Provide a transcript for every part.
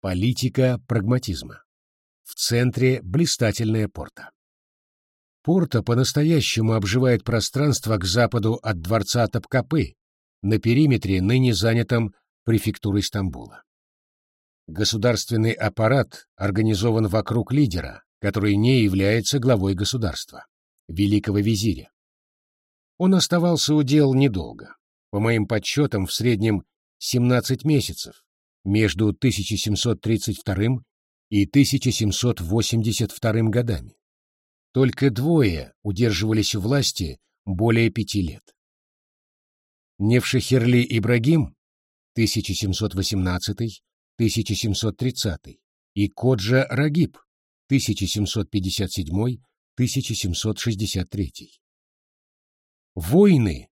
Политика прагматизма. В центре блистательная порта. Порта по-настоящему обживает пространство к западу от дворца Топкапы, на периметре, ныне занятом префектурой Стамбула. Государственный аппарат организован вокруг лидера, который не является главой государства, великого визиря. Он оставался у дел недолго, по моим подсчетам, в среднем 17 месяцев, между 1732 и 1782 годами. Только двое удерживались у власти более пяти лет. Невшехерли Ибрагим 1718-1730 и Коджа Рагиб 1757-1763. Войны,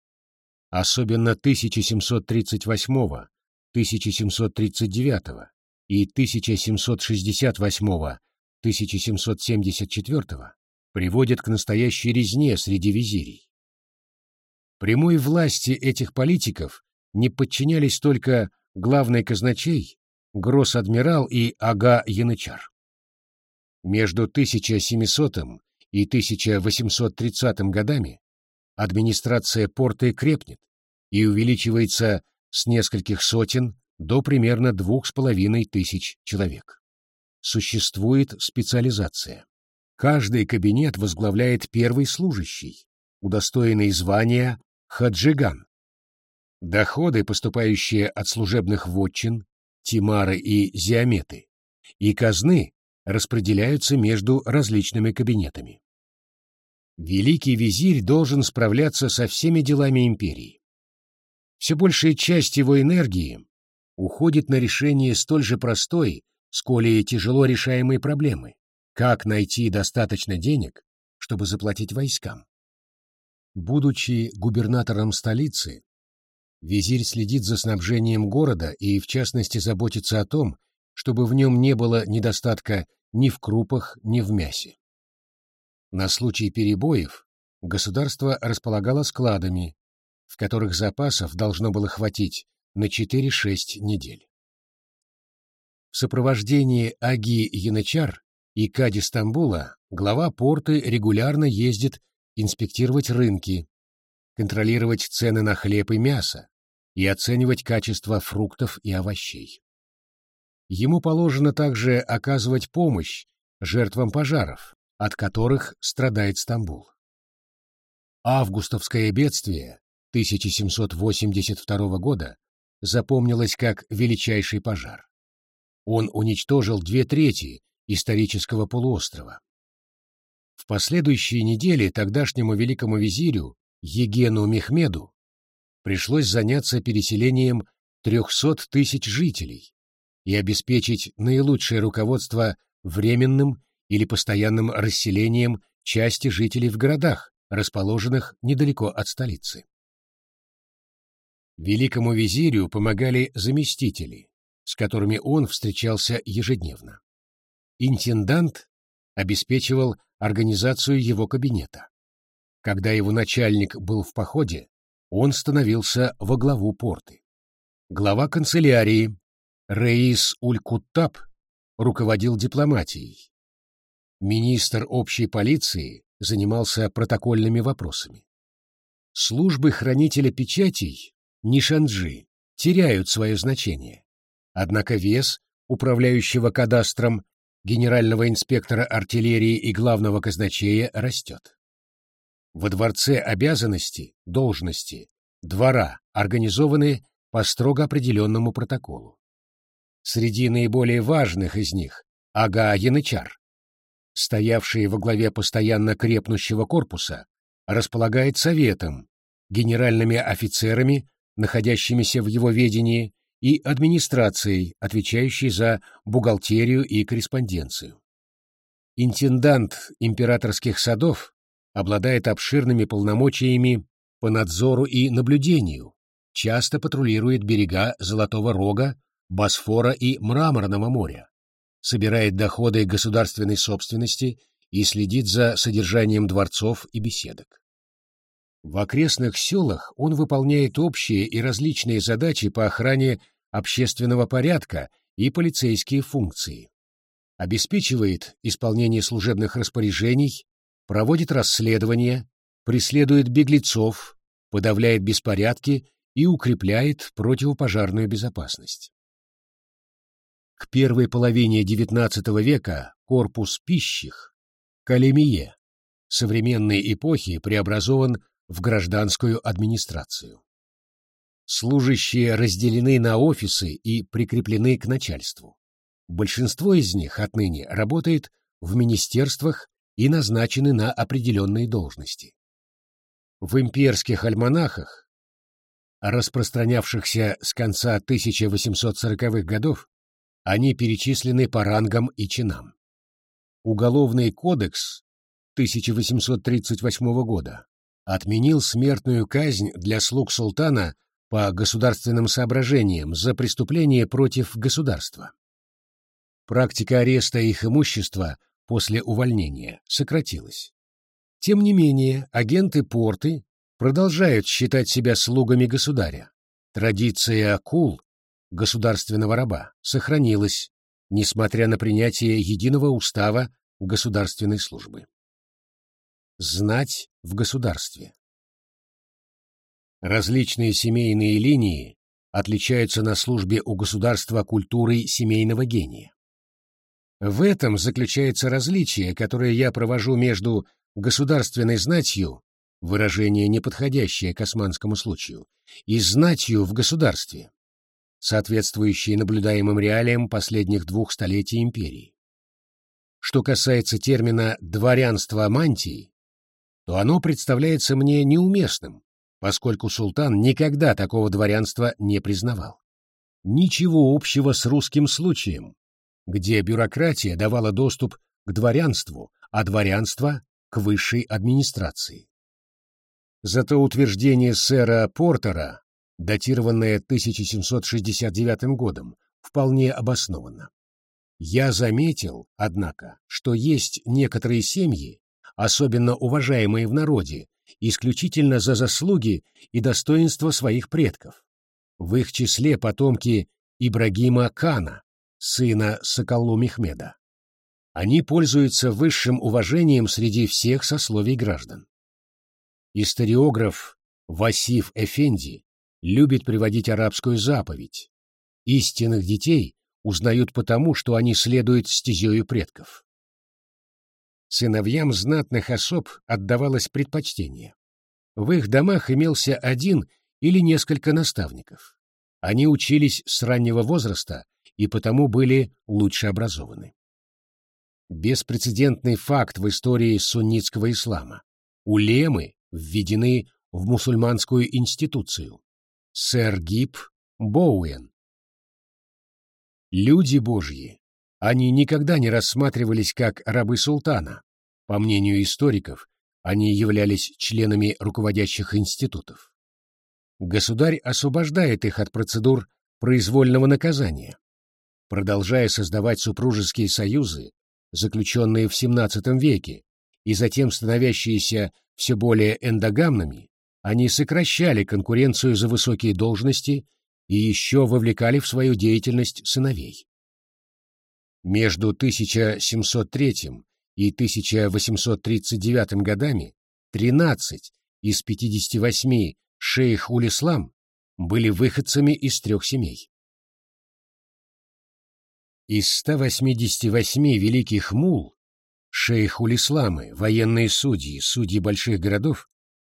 особенно 1738 1739 и 1768-1774 приводят к настоящей резне среди визирей. Прямой власти этих политиков не подчинялись только главный казначей, гросс-адмирал и ага янычар. Между 1700 и 1830 годами администрация порты крепнет и увеличивается с нескольких сотен до примерно двух с половиной тысяч человек. Существует специализация. Каждый кабинет возглавляет первый служащий, удостоенный звания хаджиган. Доходы, поступающие от служебных вотчин, тимары и зиаметы, и казны распределяются между различными кабинетами. Великий визирь должен справляться со всеми делами империи. Все большая часть его энергии уходит на решение столь же простой, сколь и тяжело решаемой проблемы – как найти достаточно денег, чтобы заплатить войскам. Будучи губернатором столицы, визирь следит за снабжением города и, в частности, заботится о том, чтобы в нем не было недостатка ни в крупах, ни в мясе. На случай перебоев государство располагало складами, в которых запасов должно было хватить на 4-6 недель. В сопровождении Аги Янычар и Кади Стамбула глава порты регулярно ездит инспектировать рынки, контролировать цены на хлеб и мясо и оценивать качество фруктов и овощей. Ему положено также оказывать помощь жертвам пожаров, от которых страдает Стамбул. Августовское бедствие 1782 года запомнилось как величайший пожар. Он уничтожил две трети исторического полуострова. В последующие недели тогдашнему великому визирю Егену Мехмеду пришлось заняться переселением 300 тысяч жителей и обеспечить наилучшее руководство временным или постоянным расселением части жителей в городах, расположенных недалеко от столицы. Великому визирю помогали заместители, с которыми он встречался ежедневно. Интендант обеспечивал организацию его кабинета. Когда его начальник был в походе, он становился во главу порты. Глава канцелярии Рейс Улькуттаб руководил дипломатией. Министр общей полиции занимался протокольными вопросами. Службы хранителя печатей Нишанджи теряют свое значение. Однако вес управляющего кадастром генерального инспектора артиллерии и главного казначея растет. Во дворце обязанности, должности, двора организованы по строго определенному протоколу. Среди наиболее важных из них – Ага Янычар, стоявший во главе постоянно крепнущего корпуса, располагает советом, генеральными офицерами находящимися в его ведении, и администрацией, отвечающей за бухгалтерию и корреспонденцию. Интендант императорских садов обладает обширными полномочиями по надзору и наблюдению, часто патрулирует берега Золотого Рога, Босфора и Мраморного моря, собирает доходы государственной собственности и следит за содержанием дворцов и беседок. В окрестных селах он выполняет общие и различные задачи по охране общественного порядка и полицейские функции. Обеспечивает исполнение служебных распоряжений, проводит расследования, преследует беглецов, подавляет беспорядки и укрепляет противопожарную безопасность. К первой половине XIX века корпус пищих, Калемие, современной эпохи преобразован в гражданскую администрацию. Служащие разделены на офисы и прикреплены к начальству. Большинство из них отныне работает в министерствах и назначены на определенные должности. В имперских альманахах, распространявшихся с конца 1840-х годов, они перечислены по рангам и чинам. Уголовный кодекс 1838 года отменил смертную казнь для слуг султана по государственным соображениям за преступление против государства. Практика ареста их имущества после увольнения сократилась. Тем не менее, агенты порты продолжают считать себя слугами государя. Традиция акул, государственного раба, сохранилась, несмотря на принятие единого устава государственной службы. Знать в государстве. Различные семейные линии отличаются на службе у государства культурой семейного гения. В этом заключается различие, которое я провожу между государственной знатью, выражение неподходящее к османскому случаю, и знатью в государстве, соответствующее наблюдаемым реалиям последних двух столетий империи. Что касается термина «дворянство мантии», то оно представляется мне неуместным, поскольку султан никогда такого дворянства не признавал. Ничего общего с русским случаем, где бюрократия давала доступ к дворянству, а дворянство — к высшей администрации. Зато утверждение сэра Портера, датированное 1769 годом, вполне обосновано. Я заметил, однако, что есть некоторые семьи, особенно уважаемые в народе, исключительно за заслуги и достоинство своих предков. В их числе потомки Ибрагима Кана, сына Соколу Мехмеда. Они пользуются высшим уважением среди всех сословий граждан. Историограф Васиф Эфенди любит приводить арабскую заповедь. Истинных детей узнают потому, что они следуют стезею предков. Сыновьям знатных особ отдавалось предпочтение. В их домах имелся один или несколько наставников. Они учились с раннего возраста и потому были лучше образованы. Беспрецедентный факт в истории суннитского ислама. Улемы введены в мусульманскую институцию. Сэр Гиб Боуэн. Люди Божьи. Они никогда не рассматривались как рабы султана. По мнению историков, они являлись членами руководящих институтов. Государь освобождает их от процедур произвольного наказания продолжая создавать супружеские союзы, заключенные в XVII веке, и затем становящиеся все более эндогамными, они сокращали конкуренцию за высокие должности и еще вовлекали в свою деятельность сыновей. Между 1703 и 1839 годами 13 из 58 шейх-улислам были выходцами из трех семей. Из 188 великих мул, шейх-улисламы, военные судьи, судьи больших городов,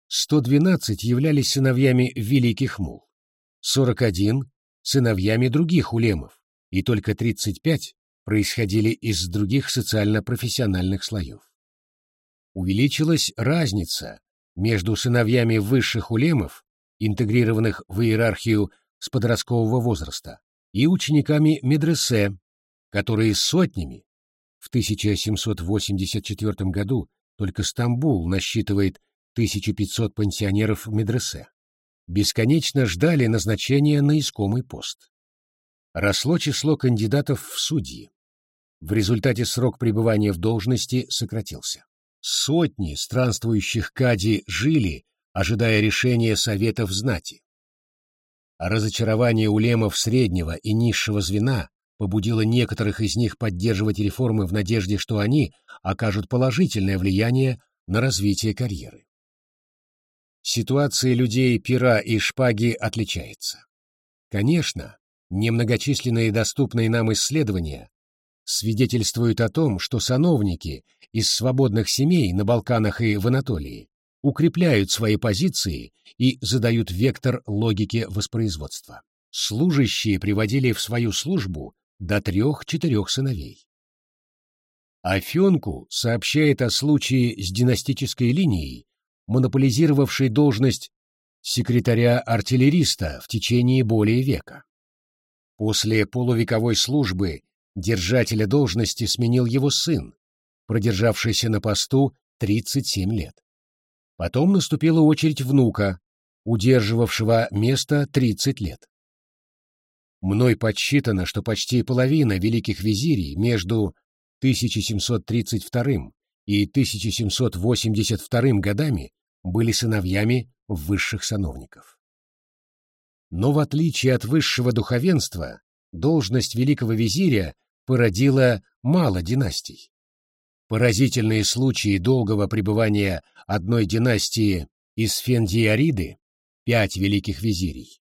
112 являлись сыновьями великих мул, 41 — сыновьями других улемов, и только 35 происходили из других социально-профессиональных слоев. Увеличилась разница между сыновьями высших улемов, интегрированных в иерархию с подросткового возраста, и учениками медресе, которые сотнями в 1784 году только Стамбул насчитывает 1500 пансионеров медресе, бесконечно ждали назначения на искомый пост. Росло число кандидатов в судьи. В результате срок пребывания в должности сократился. Сотни странствующих кади жили, ожидая решения советов знати. А разочарование улемов среднего и низшего звена побудило некоторых из них поддерживать реформы в надежде, что они окажут положительное влияние на развитие карьеры. Ситуация людей пера и шпаги отличается. Конечно, немногочисленные доступные нам исследования свидетельствуют о том, что сановники из свободных семей на Балканах и в Анатолии укрепляют свои позиции и задают вектор логики воспроизводства. Служащие приводили в свою службу до трех-четырех сыновей. Афенку сообщает о случае с династической линией, монополизировавшей должность секретаря-артиллериста в течение более века. После полувековой службы держателя должности сменил его сын, продержавшийся на посту 37 лет. Потом наступила очередь внука, удерживавшего место 30 лет. Мной подсчитано, что почти половина великих визирей между 1732 и 1782 годами были сыновьями высших сановников. Но в отличие от высшего духовенства, должность великого визиря породила мало династий. Поразительные случаи долгого пребывания одной династии из Фендиариды, пять великих визирей,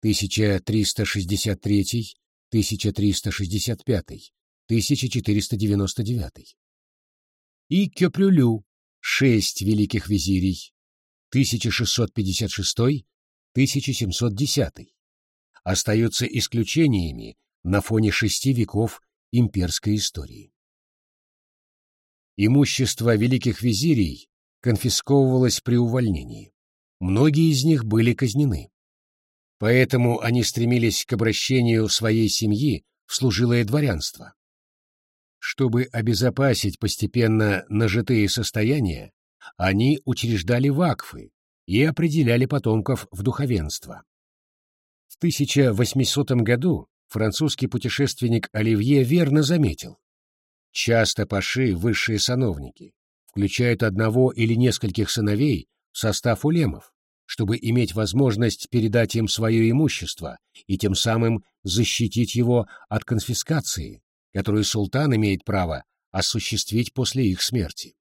1363, 1365, 1499, и Кёпрюлю, шесть великих визирей, 1656, 1710, остаются исключениями на фоне шести веков имперской истории. Имущество великих визирей конфисковывалось при увольнении. Многие из них были казнены. Поэтому они стремились к обращению своей семьи в служилое дворянство. Чтобы обезопасить постепенно нажитые состояния, они учреждали вакфы и определяли потомков в духовенство. В 1800 году французский путешественник Оливье верно заметил. Часто паши, высшие сановники, включают одного или нескольких сыновей в состав улемов, чтобы иметь возможность передать им свое имущество и тем самым защитить его от конфискации, которую султан имеет право осуществить после их смерти.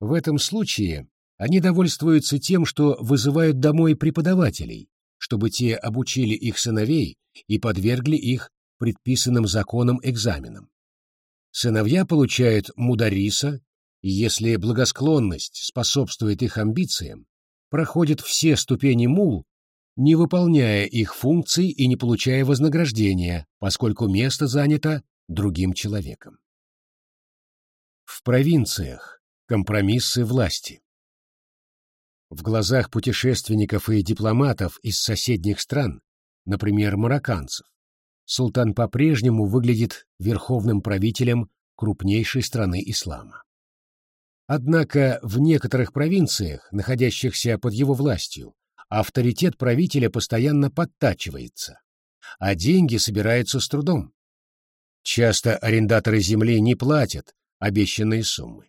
В этом случае они довольствуются тем, что вызывают домой преподавателей, чтобы те обучили их сыновей и подвергли их предписанным законом экзаменам. Сыновья получают мудариса, и если благосклонность способствует их амбициям, проходят все ступени мул, не выполняя их функций и не получая вознаграждения, поскольку место занято другим человеком. В провинциях компромиссы власти. В глазах путешественников и дипломатов из соседних стран, например, марокканцев, султан по-прежнему выглядит верховным правителем крупнейшей страны ислама. Однако в некоторых провинциях, находящихся под его властью, авторитет правителя постоянно подтачивается, а деньги собираются с трудом. Часто арендаторы земли не платят обещанные суммы.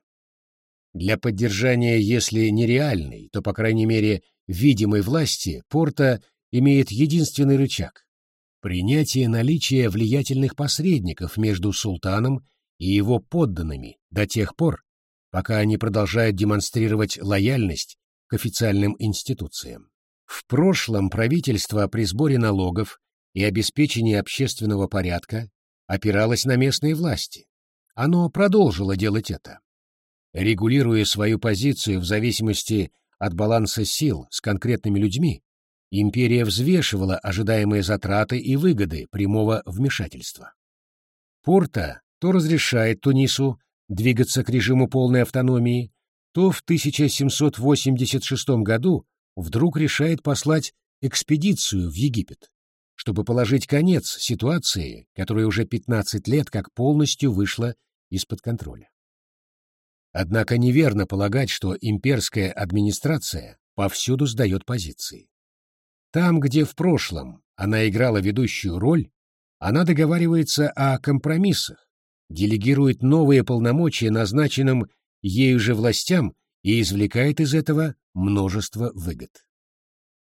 Для поддержания, если не реальной, то, по крайней мере, видимой власти, Порта имеет единственный рычаг – принятие наличия влиятельных посредников между султаном и его подданными до тех пор, пока они продолжают демонстрировать лояльность к официальным институциям. В прошлом правительство при сборе налогов и обеспечении общественного порядка опиралось на местные власти. Оно продолжило делать это регулируя свою позицию в зависимости от баланса сил с конкретными людьми, империя взвешивала ожидаемые затраты и выгоды прямого вмешательства. Порта то разрешает Тунису двигаться к режиму полной автономии, то в 1786 году вдруг решает послать экспедицию в Египет, чтобы положить конец ситуации, которая уже 15 лет как полностью вышла из-под контроля. Однако неверно полагать, что имперская администрация повсюду сдает позиции. Там, где в прошлом она играла ведущую роль, она договаривается о компромиссах, делегирует новые полномочия назначенным ею же властям и извлекает из этого множество выгод.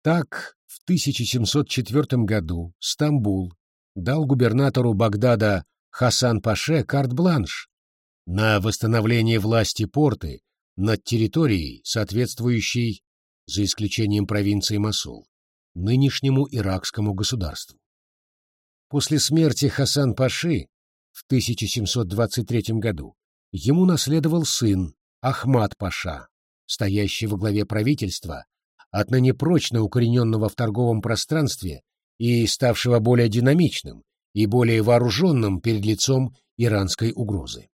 Так, в 1704 году Стамбул, дал губернатору Багдада Хасан-Паше карт-бланш на восстановление власти порты над территорией, соответствующей, за исключением провинции Масул, нынешнему иракскому государству. После смерти Хасан-Паши в 1723 году ему наследовал сын Ахмад-Паша, стоящий во главе правительства, отныне прочно укорененного в торговом пространстве и ставшего более динамичным и более вооруженным перед лицом иранской угрозы.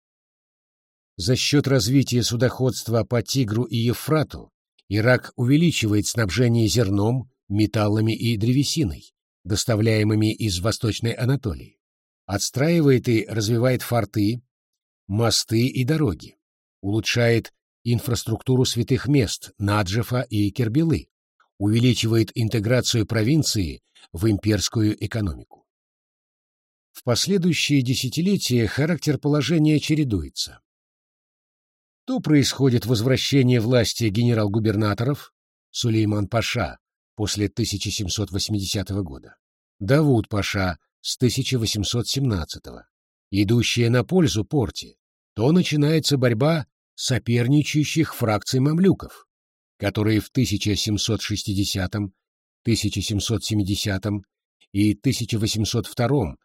За счет развития судоходства по Тигру и Ефрату Ирак увеличивает снабжение зерном, металлами и древесиной, доставляемыми из Восточной Анатолии, отстраивает и развивает форты, мосты и дороги, улучшает инфраструктуру святых мест Наджефа и Кербелы, увеличивает интеграцию провинции в имперскую экономику. В последующие десятилетия характер положения чередуется. То происходит возвращение власти генерал-губернаторов Сулейман Паша после 1780 года, Давуд Паша с 1817, идущая на пользу порте, то начинается борьба соперничающих фракций мамлюков, которые в 1760, 1770 и 1802,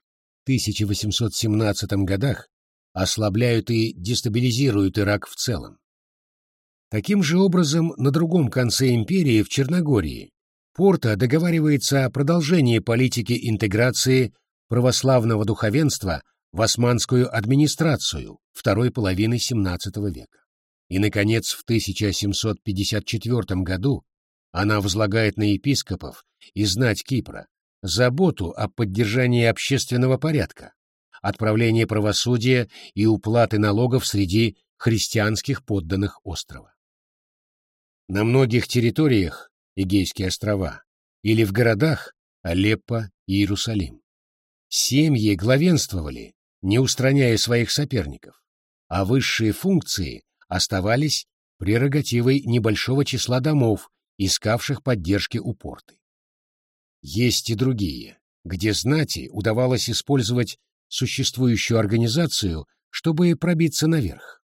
1817 годах ослабляют и дестабилизируют Ирак в целом. Таким же образом, на другом конце империи, в Черногории, Порта договаривается о продолжении политики интеграции православного духовенства в османскую администрацию второй половины XVII века. И, наконец, в 1754 году она возлагает на епископов и знать Кипра заботу о поддержании общественного порядка, отправлении правосудия и уплаты налогов среди христианских подданных острова. На многих территориях Эгейские острова или в городах Алеппо и Иерусалим семьи главенствовали, не устраняя своих соперников, а высшие функции оставались прерогативой небольшого числа домов, искавших поддержки у порты. Есть и другие, где знати удавалось использовать существующую организацию, чтобы пробиться наверх.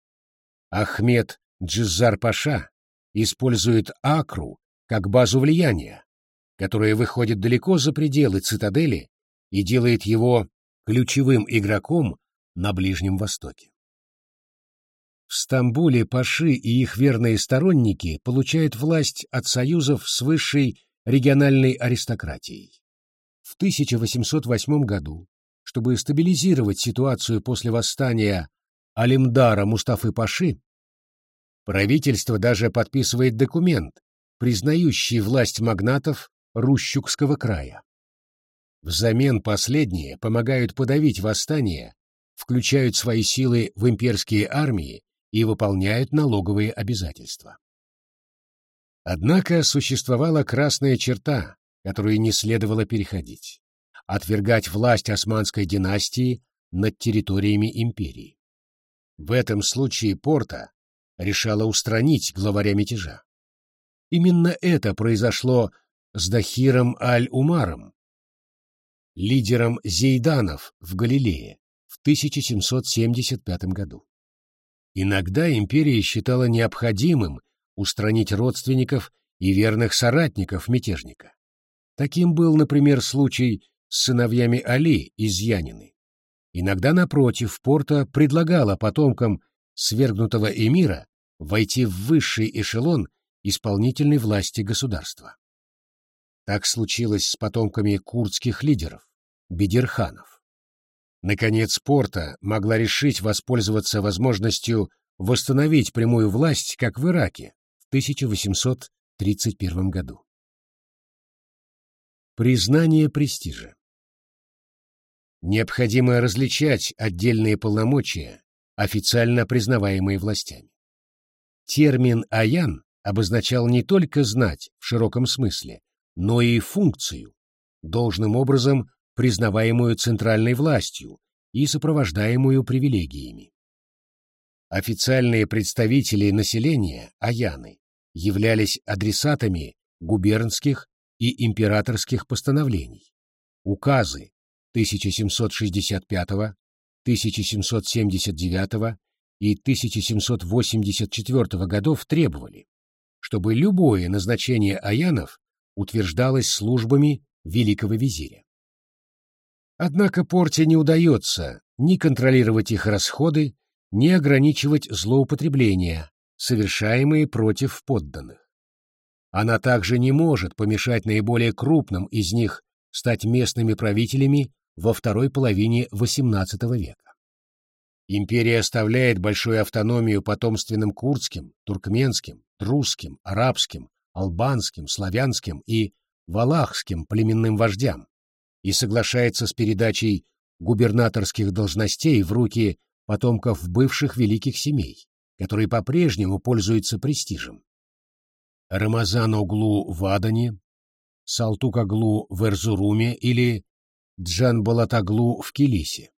Ахмед Джиззар-Паша использует Акру как базу влияния, которая выходит далеко за пределы цитадели и делает его ключевым игроком на Ближнем Востоке. В Стамбуле паши и их верные сторонники получают власть от союзов с высшей региональной аристократией. В 1808 году, чтобы стабилизировать ситуацию после восстания Алимдара Мустафы Паши, правительство даже подписывает документ, признающий власть магнатов Рущукского края. Взамен последние помогают подавить восстание, включают свои силы в имперские армии и выполняют налоговые обязательства. Однако существовала красная черта, которую не следовало переходить – отвергать власть османской династии над территориями империи. В этом случае Порта решала устранить главаря мятежа. Именно это произошло с Дахиром Аль-Умаром, лидером зейданов в Галилее в 1775 году. Иногда империя считала необходимым устранить родственников и верных соратников мятежника. Таким был, например, случай с сыновьями Али из Янины. Иногда, напротив, Порта предлагала потомкам свергнутого эмира войти в высший эшелон исполнительной власти государства. Так случилось с потомками курдских лидеров, бедерханов. Наконец, Порта могла решить воспользоваться возможностью восстановить прямую власть, как в Ираке в 1831 году. Признание престижа Необходимо различать отдельные полномочия, официально признаваемые властями. Термин «аян» обозначал не только знать в широком смысле, но и функцию, должным образом признаваемую центральной властью и сопровождаемую привилегиями. Официальные представители населения, аяны, являлись адресатами губернских и императорских постановлений, указы, 1765, 1779 и 1784 годов требовали, чтобы любое назначение аянов утверждалось службами великого визиря. Однако Порте не удается ни контролировать их расходы, ни ограничивать злоупотребления, совершаемые против подданных. Она также не может помешать наиболее крупным из них стать местными правителями во второй половине XVIII века. Империя оставляет большую автономию потомственным курдским, туркменским, друзским, арабским, албанским, славянским и валахским племенным вождям и соглашается с передачей губернаторских должностей в руки потомков бывших великих семей, которые по-прежнему пользуются престижем. Рамазан-Оглу в Адане, Салтук-Аглу в Эрзуруме или Джан-Балат-Аглу в Килисе.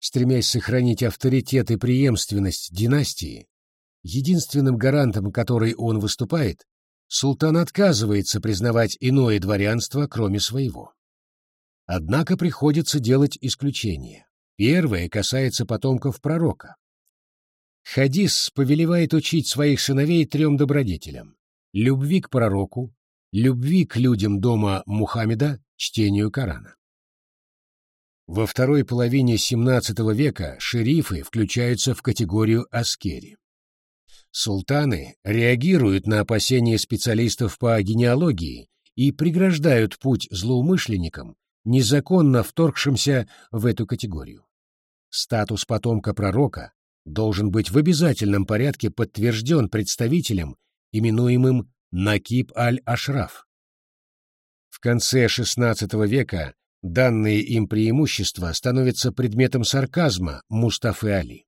Стремясь сохранить авторитет и преемственность династии, единственным гарантом которой он выступает, султан отказывается признавать иное дворянство, кроме своего. Однако приходится делать исключение. Первое касается потомков пророка. Хадис повелевает учить своих сыновей трем добродетелям – любви к пророку, любви к людям дома Мухаммеда, чтению Корана. Во второй половине XVII века шерифы включаются в категорию аскери. Султаны реагируют на опасения специалистов по генеалогии и преграждают путь злоумышленникам, незаконно вторгшимся в эту категорию. Статус потомка пророка должен быть в обязательном порядке подтвержден представителем, именуемым Накиб аль-Ашраф. В конце XVI века данные им преимущества становятся предметом сарказма Мустафы Али.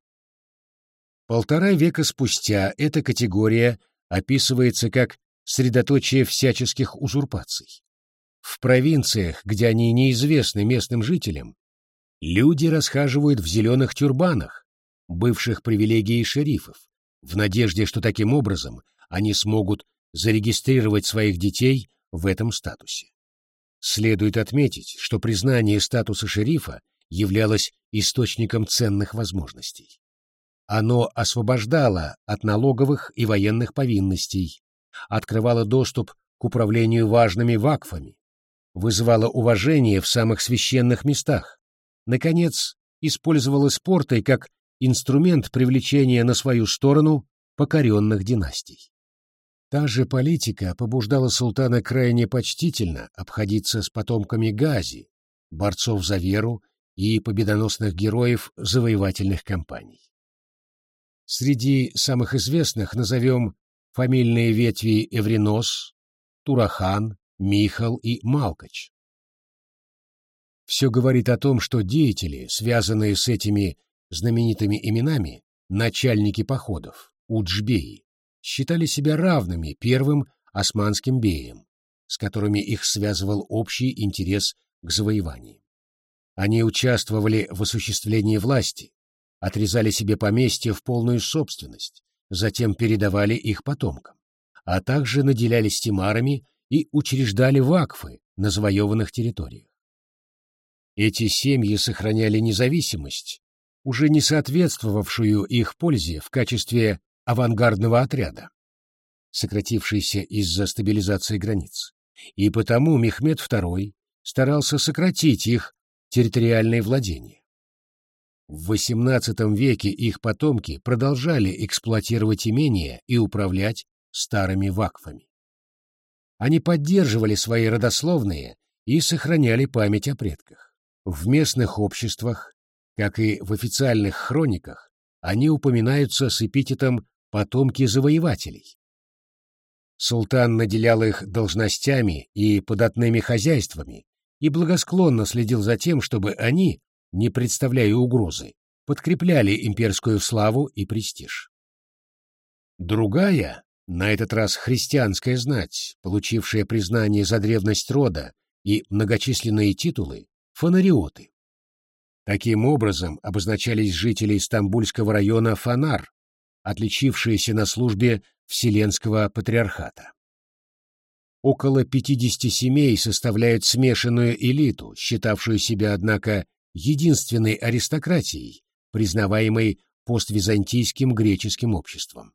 Полтора века спустя эта категория описывается как средоточие всяческих узурпаций. В провинциях, где они неизвестны местным жителям, люди расхаживают в зеленых тюрбанах, бывших привилегией шерифов, в надежде, что таким образом они смогут зарегистрировать своих детей в этом статусе. Следует отметить, что признание статуса шерифа являлось источником ценных возможностей. Оно освобождало от налоговых и военных повинностей, открывало доступ к управлению важными вакфами, вызывало уважение в самых священных местах, наконец, использовало спортой как инструмент привлечения на свою сторону покоренных династий. Та же политика побуждала султана крайне почтительно обходиться с потомками Гази, борцов за веру и победоносных героев завоевательных кампаний. Среди самых известных назовем фамильные ветви Эвринос, Турахан, Михал и Малкач. Все говорит о том, что деятели, связанные с этими знаменитыми именами, начальники походов, уджбеи, считали себя равными первым османским беям, с которыми их связывал общий интерес к завоеванию. Они участвовали в осуществлении власти, отрезали себе поместья в полную собственность, затем передавали их потомкам, а также наделялись тимарами и учреждали вакфы на завоеванных территориях. Эти семьи сохраняли независимость, уже не соответствовавшую их пользе в качестве авангардного отряда, сократившийся из-за стабилизации границ, и потому Мехмед II старался сократить их территориальные владения. В XVIII веке их потомки продолжали эксплуатировать имения и управлять старыми вакфами. Они поддерживали свои родословные и сохраняли память о предках. В местных обществах, как и в официальных хрониках, они упоминаются с эпитетом потомки завоевателей. Султан наделял их должностями и податными хозяйствами и благосклонно следил за тем, чтобы они, не представляя угрозы, подкрепляли имперскую славу и престиж. Другая, на этот раз христианская знать, получившая признание за древность рода и многочисленные титулы, фонариоты. Таким образом обозначались жители Стамбульского района Фанар, отличившиеся на службе Вселенского Патриархата. около 50 семей составляют смешанную элиту, считавшую себя, однако, единственной аристократией, признаваемой поствизантийским греческим обществом.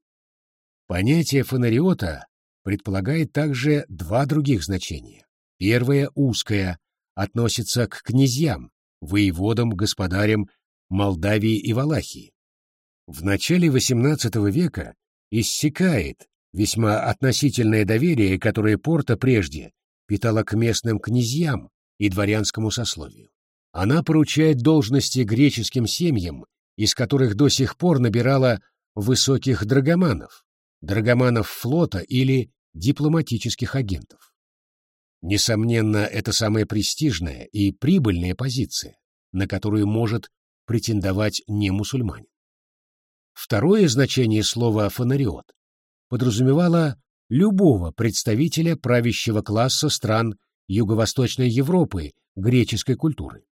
Понятие фонариота предполагает также два других значения. Первое, узкое, относится к князьям, воеводам, господарям Молдавии и Валахии. В начале XVIII века иссякает весьма относительное доверие, которое Порта прежде питала к местным князьям и дворянскому сословию. Она поручает должности греческим семьям, из которых до сих пор набирала высоких драгоманов, драгоманов флота или дипломатических агентов. Несомненно, это самая престижная и прибыльная позиция, на которую может претендовать не мусульманин. Второе значение слова «фонариот» подразумевало любого представителя правящего класса стран Юго-Восточной Европы греческой культуры.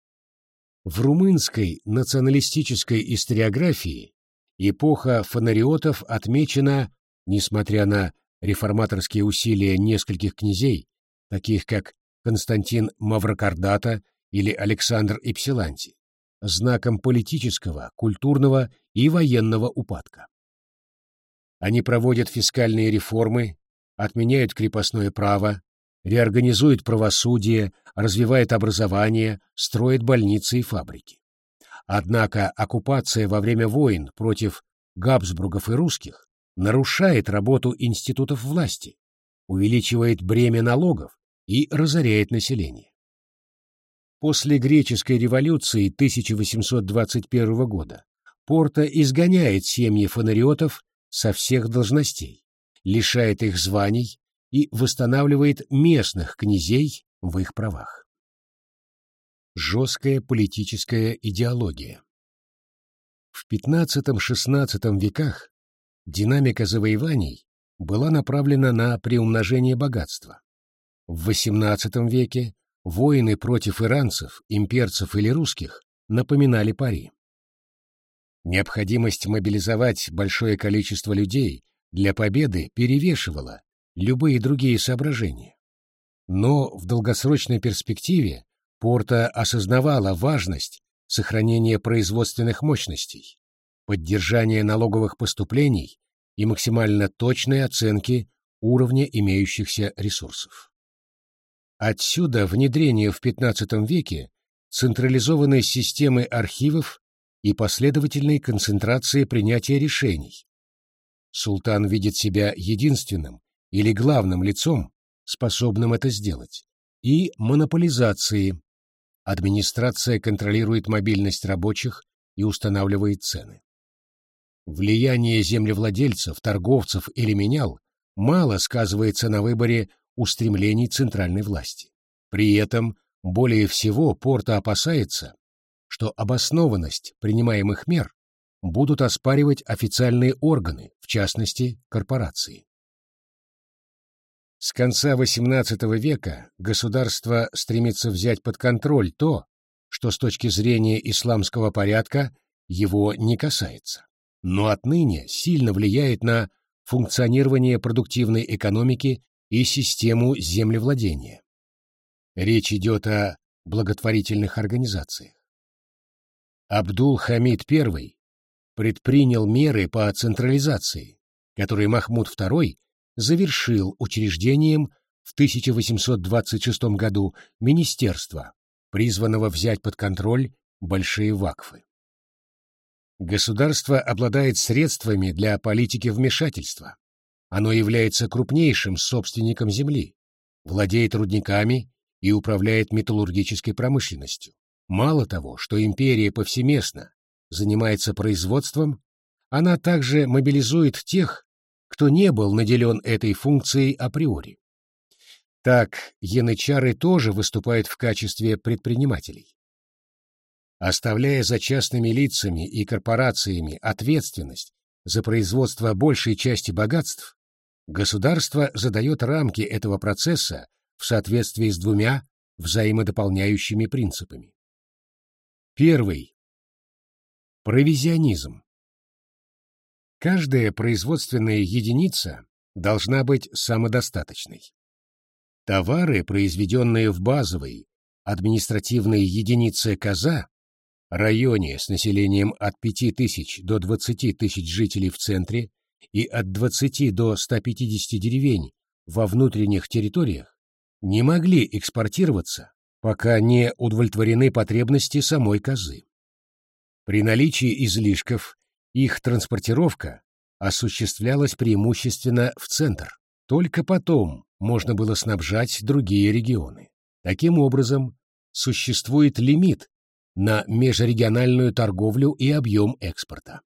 В румынской националистической историографии эпоха фонариотов отмечена, несмотря на реформаторские усилия нескольких князей, таких как Константин Маврокардата или Александр Ипсиланти, знаком политического, культурного и военного упадка. Они проводят фискальные реформы, отменяют крепостное право, реорганизуют правосудие, развивают образование, строят больницы и фабрики. Однако оккупация во время войн против Габсбургов и русских нарушает работу институтов власти, увеличивает бремя налогов и разоряет население. После греческой революции 1821 года Порта изгоняет семьи фонариотов со всех должностей, лишает их званий и восстанавливает местных князей в их правах. Жесткая политическая идеология В XV-XVI веках динамика завоеваний была направлена на приумножение богатства. В XVIII веке Войны против иранцев, имперцев или русских напоминали пари. Необходимость мобилизовать большое количество людей для победы перевешивала любые другие соображения. Но в долгосрочной перспективе Порта осознавала важность сохранения производственных мощностей, поддержания налоговых поступлений и максимально точной оценки уровня имеющихся ресурсов. Отсюда внедрение в XV веке централизованной системы архивов и последовательной концентрации принятия решений. Султан видит себя единственным или главным лицом, способным это сделать, и монополизации. Администрация контролирует мобильность рабочих и устанавливает цены. Влияние землевладельцев, торговцев или менял мало сказывается на выборе устремлений центральной власти. При этом более всего Порта опасается, что обоснованность принимаемых мер будут оспаривать официальные органы, в частности, корпорации. С конца XVIII века государство стремится взять под контроль то, что с точки зрения исламского порядка его не касается, но отныне сильно влияет на функционирование продуктивной экономики и систему землевладения. Речь идет о благотворительных организациях. Абдул-Хамид I предпринял меры по централизации, которые Махмуд II завершил учреждением в 1826 году министерства, призванного взять под контроль большие вакфы. Государство обладает средствами для политики вмешательства, оно является крупнейшим собственником земли, владеет рудниками и управляет металлургической промышленностью. Мало того, что империя повсеместно занимается производством, она также мобилизует тех, кто не был наделен этой функцией априори. Так, янычары тоже выступают в качестве предпринимателей. Оставляя за частными лицами и корпорациями ответственность за производство большей части богатств, государство задает рамки этого процесса в соответствии с двумя взаимодополняющими принципами. Первый. Провизионизм. Каждая производственная единица должна быть самодостаточной. Товары, произведенные в базовой административной единице КОЗА, районе с населением от 5 тысяч до 20 тысяч жителей в центре и от 20 до 150 деревень во внутренних территориях, не могли экспортироваться, пока не удовлетворены потребности самой козы. При наличии излишков их транспортировка осуществлялась преимущественно в центр. Только потом можно было снабжать другие регионы. Таким образом, существует лимит на межрегиональную торговлю и объем экспорта.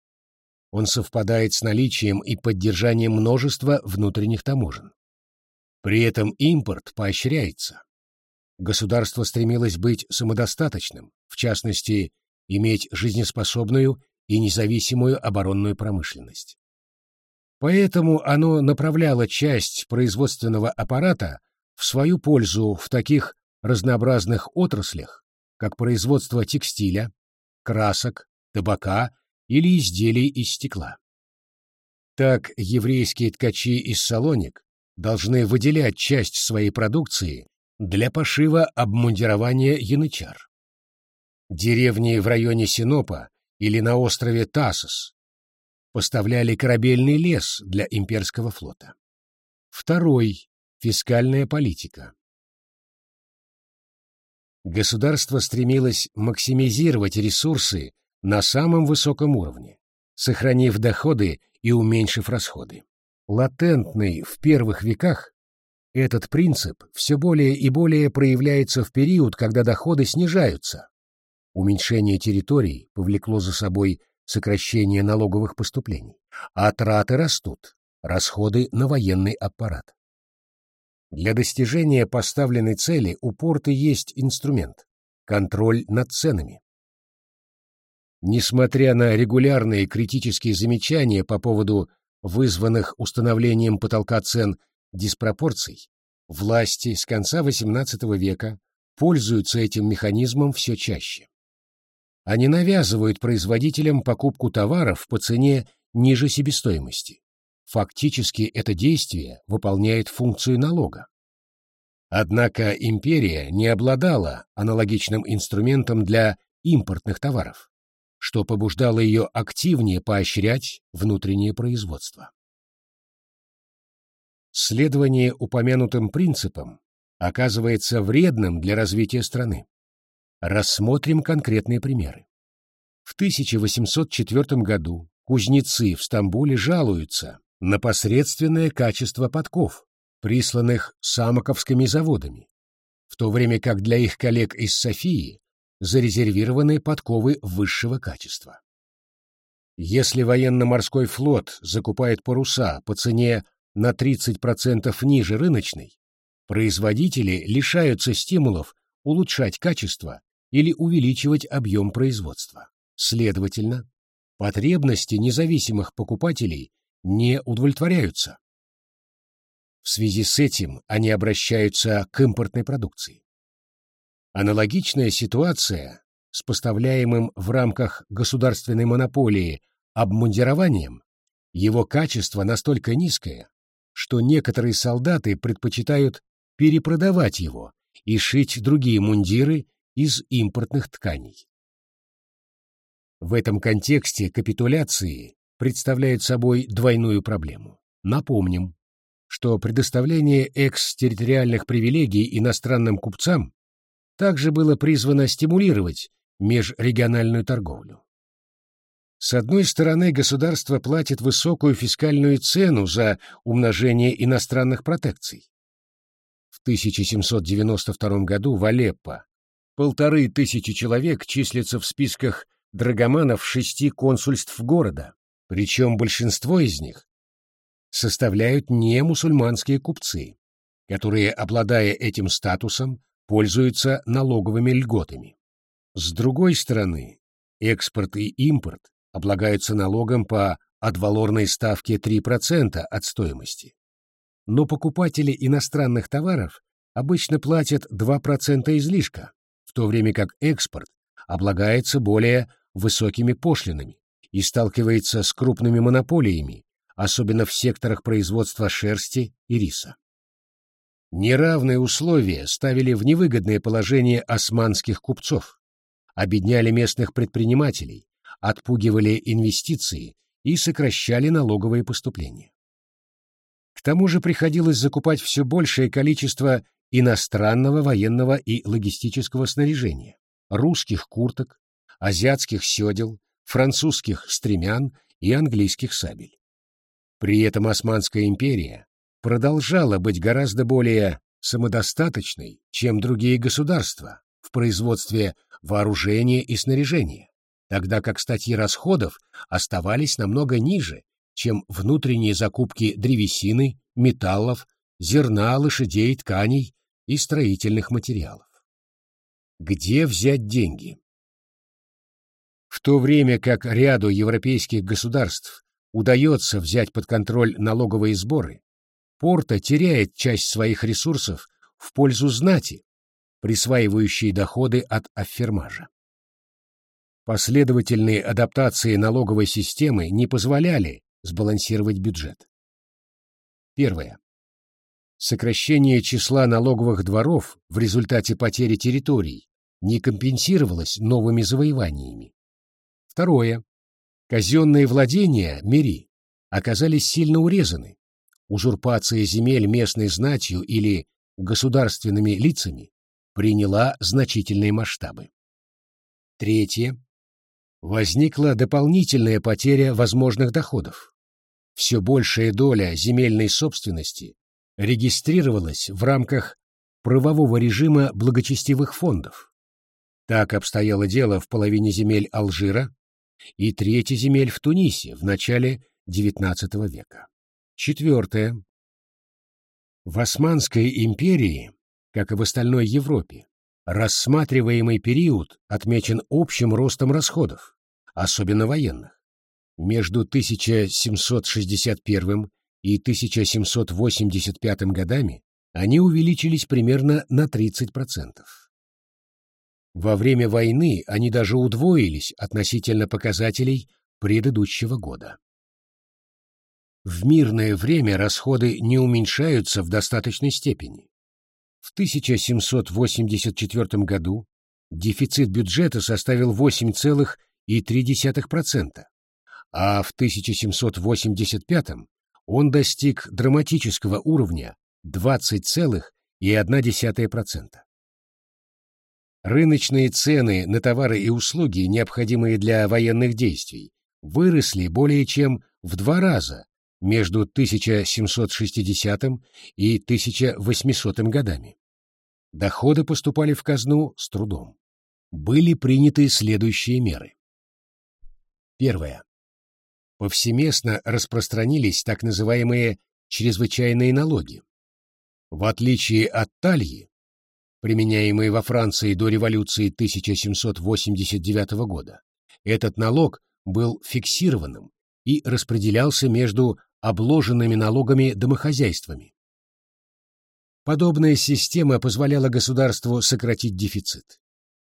Он совпадает с наличием и поддержанием множества внутренних таможен. При этом импорт поощряется. Государство стремилось быть самодостаточным, в частности, иметь жизнеспособную и независимую оборонную промышленность. Поэтому оно направляло часть производственного аппарата в свою пользу в таких разнообразных отраслях, как производство текстиля, красок, табака или изделий из стекла. Так еврейские ткачи из Салоник должны выделять часть своей продукции для пошива обмундирования янычар. Деревни в районе Синопа или на острове Тасос поставляли корабельный лес для имперского флота. Второй – фискальная политика. Государство стремилось максимизировать ресурсы на самом высоком уровне, сохранив доходы и уменьшив расходы. Латентный в первых веках, этот принцип все более и более проявляется в период, когда доходы снижаются. Уменьшение территорий повлекло за собой сокращение налоговых поступлений, а траты растут, расходы на военный аппарат. Для достижения поставленной цели у порта есть инструмент – контроль над ценами. Несмотря на регулярные критические замечания по поводу вызванных установлением потолка цен диспропорций, власти с конца XVIII века пользуются этим механизмом все чаще. Они навязывают производителям покупку товаров по цене ниже себестоимости. Фактически это действие выполняет функцию налога. Однако империя не обладала аналогичным инструментом для импортных товаров, что побуждало ее активнее поощрять внутреннее производство. Следование упомянутым принципам оказывается вредным для развития страны. Рассмотрим конкретные примеры. В 1804 году кузнецы в Стамбуле жалуются на посредственное качество подков, присланных самоковскими заводами, в то время как для их коллег из Софии зарезервированы подковы высшего качества. Если военно-морской флот закупает паруса по цене на 30% ниже рыночной, производители лишаются стимулов улучшать качество или увеличивать объем производства. Следовательно, потребности независимых покупателей не удовлетворяются. В связи с этим они обращаются к импортной продукции. Аналогичная ситуация с поставляемым в рамках государственной монополии обмундированием, его качество настолько низкое, что некоторые солдаты предпочитают перепродавать его и шить другие мундиры из импортных тканей. В этом контексте капитуляции представляют собой двойную проблему. Напомним, что предоставление экстерриториальных привилегий иностранным купцам также было призвано стимулировать межрегиональную торговлю. С одной стороны, государство платит высокую фискальную цену за умножение иностранных протекций. В 1792 году в Алеппо полторы тысячи человек числятся в списках драгоманов шести консульств города, причем большинство из них составляют не мусульманские купцы, которые, обладая этим статусом, пользуются налоговыми льготами. С другой стороны, экспорт и импорт облагаются налогом по адвалорной ставке 3% от стоимости но покупатели иностранных товаров обычно платят 2% излишка, в то время как экспорт облагается более высокими пошлинами и сталкивается с крупными монополиями, особенно в секторах производства шерсти и риса. Неравные условия ставили в невыгодное положение османских купцов, обедняли местных предпринимателей, отпугивали инвестиции и сокращали налоговые поступления. К тому же приходилось закупать все большее количество иностранного военного и логистического снаряжения, русских курток, азиатских седел, французских стремян и английских сабель. При этом Османская империя продолжала быть гораздо более самодостаточной, чем другие государства в производстве вооружения и снаряжения, тогда как статьи расходов оставались намного ниже, чем внутренние закупки древесины, металлов, зерна, лошадей, тканей и строительных материалов. Где взять деньги? В то время как ряду европейских государств удается взять под контроль налоговые сборы, Порта теряет часть своих ресурсов в пользу знати, присваивающей доходы от аффермажа. Последовательные адаптации налоговой системы не позволяли сбалансировать бюджет. Первое. Сокращение числа налоговых дворов в результате потери территорий не компенсировалось новыми завоеваниями. Второе. Казенные владения Мери оказались сильно урезаны, узурпация земель местной знатью или государственными лицами приняла значительные масштабы. Третье. Возникла дополнительная потеря возможных доходов. Все большая доля земельной собственности регистрировалась в рамках правового режима благочестивых фондов. Так обстояло дело в половине земель Алжира и трети земель в Тунисе в начале XIX века. Четвертое. В Османской империи, как и в остальной Европе, рассматриваемый период отмечен общим ростом расходов, особенно военных. Между 1761 и 1785 годами они увеличились примерно на 30%. Во время войны они даже удвоились относительно показателей предыдущего года. В мирное время расходы не уменьшаются в достаточной степени. В 1784 году дефицит бюджета составил 8,3%, а в 1785 он достиг драматического уровня 20,1%. Рыночные цены на товары и услуги, необходимые для военных действий, выросли более чем в два раза между 1760 и 1800 годами. Доходы поступали в казну с трудом. Были приняты следующие меры. Первое. Повсеместно распространились так называемые чрезвычайные налоги. В отличие от тальи, применяемые во Франции до революции 1789 года, этот налог был фиксированным и распределялся между обложенными налогами домохозяйствами. Подобная система позволяла государству сократить дефицит.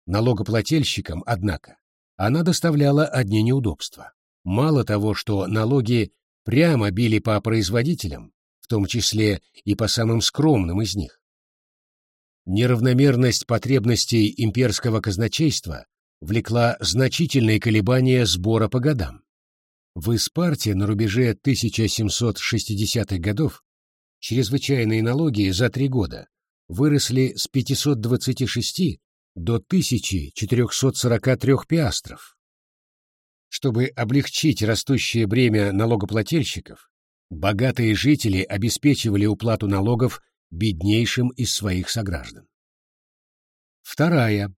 Налогоплательщикам, однако, она доставляла одни неудобства. Мало того, что налоги прямо били по производителям, в том числе и по самым скромным из них. Неравномерность потребностей имперского казначейства влекла значительные колебания сбора по годам. В Испарте на рубеже 1760-х годов чрезвычайные налоги за три года выросли с 526 до 1443 пиастров. Чтобы облегчить растущее бремя налогоплательщиков, богатые жители обеспечивали уплату налогов беднейшим из своих сограждан. Вторая.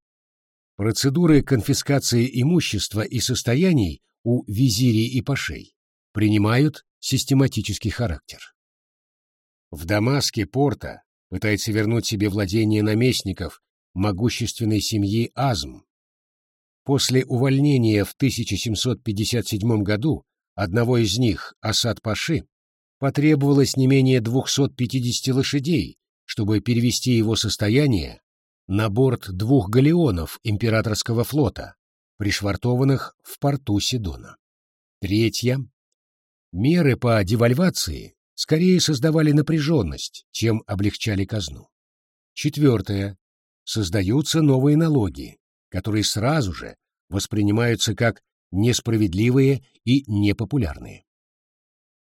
Процедуры конфискации имущества и состояний у визирей и пашей принимают систематический характер. В Дамаске Порта пытается вернуть себе владение наместников могущественной семьи Азм. После увольнения в 1757 году одного из них, Асад-Паши, потребовалось не менее 250 лошадей, чтобы перевести его состояние на борт двух галеонов императорского флота, пришвартованных в порту Сидона. Третье. Меры по девальвации скорее создавали напряженность, чем облегчали казну. Четвертое. Создаются новые налоги, которые сразу же воспринимаются как несправедливые и непопулярные.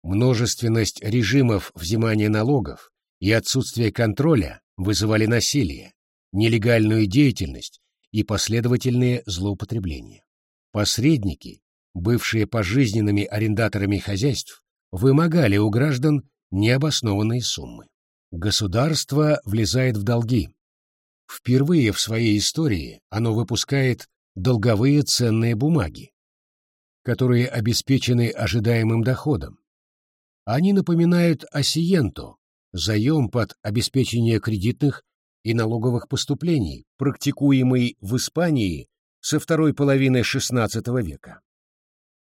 Множественность режимов взимания налогов и отсутствие контроля вызывали насилие, нелегальную деятельность и последовательные злоупотребления. Посредники, бывшие пожизненными арендаторами хозяйств, вымогали у граждан необоснованные суммы. Государство влезает в долги. Впервые в своей истории оно выпускает долговые ценные бумаги, которые обеспечены ожидаемым доходом. Они напоминают осиенто, заем под обеспечение кредитных и налоговых поступлений, практикуемый в Испании со второй половины XVI века.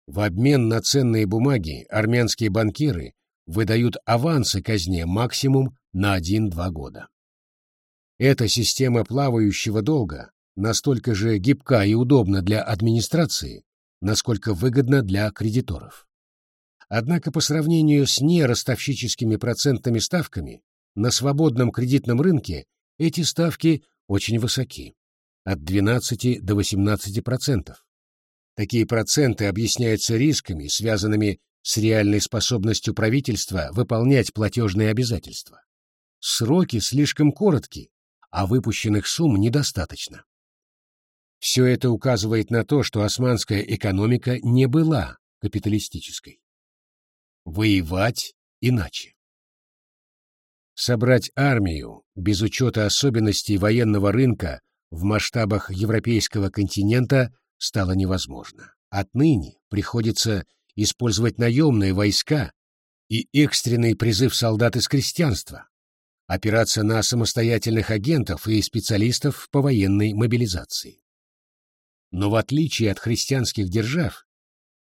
В обмен на ценные бумаги армянские банкиры выдают авансы казне максимум на 1-2 года. Эта система плавающего долга настолько же гибка и удобна для администрации, насколько выгодна для кредиторов. Однако по сравнению с неростовщическими процентными ставками на свободном кредитном рынке эти ставки очень высоки – от 12 до 18%. Такие проценты объясняются рисками, связанными с реальной способностью правительства выполнять платежные обязательства. Сроки слишком коротки, а выпущенных сумм недостаточно. Все это указывает на то, что османская экономика не была капиталистической. Воевать иначе. Собрать армию без учета особенностей военного рынка в масштабах европейского континента стало невозможно. Отныне приходится использовать наемные войска и экстренный призыв солдат из крестьянства, опираться на самостоятельных агентов и специалистов по военной мобилизации. Но в отличие от христианских держав,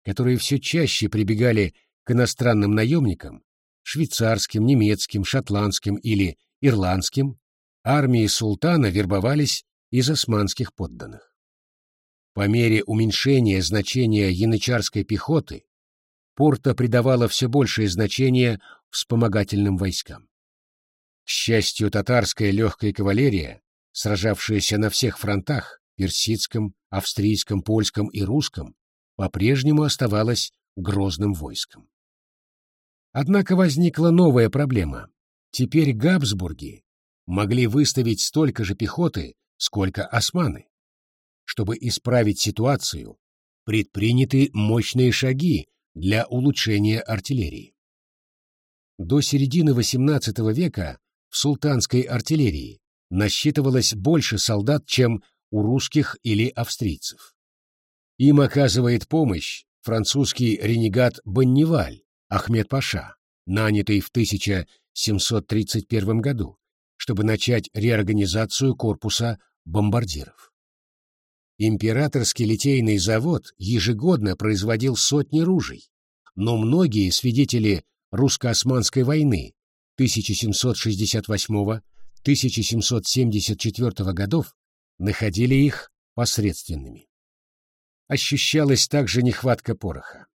которые все чаще прибегали к иностранным наемникам, швейцарским, немецким, шотландским или ирландским, армии султана вербовались из османских подданных. По мере уменьшения значения янычарской пехоты, Порта придавала все большее значение вспомогательным войскам. К счастью, татарская легкая кавалерия, сражавшаяся на всех фронтах, персидском, австрийском, польском и русском, по-прежнему оставалась грозным войском. Однако возникла новая проблема. Теперь Габсбурги могли выставить столько же пехоты, сколько османы. Чтобы исправить ситуацию, предприняты мощные шаги для улучшения артиллерии. До середины XVIII века в султанской артиллерии насчитывалось больше солдат, чем у русских или австрийцев. Им оказывает помощь французский ренегат Банниваль Ахмед Паша, нанятый в 1731 году, чтобы начать реорганизацию корпуса бомбардиров. Императорский литейный завод ежегодно производил сотни ружей, но многие свидетели русско-османской войны 1768-1774 годов находили их посредственными. Ощущалась также нехватка пороха.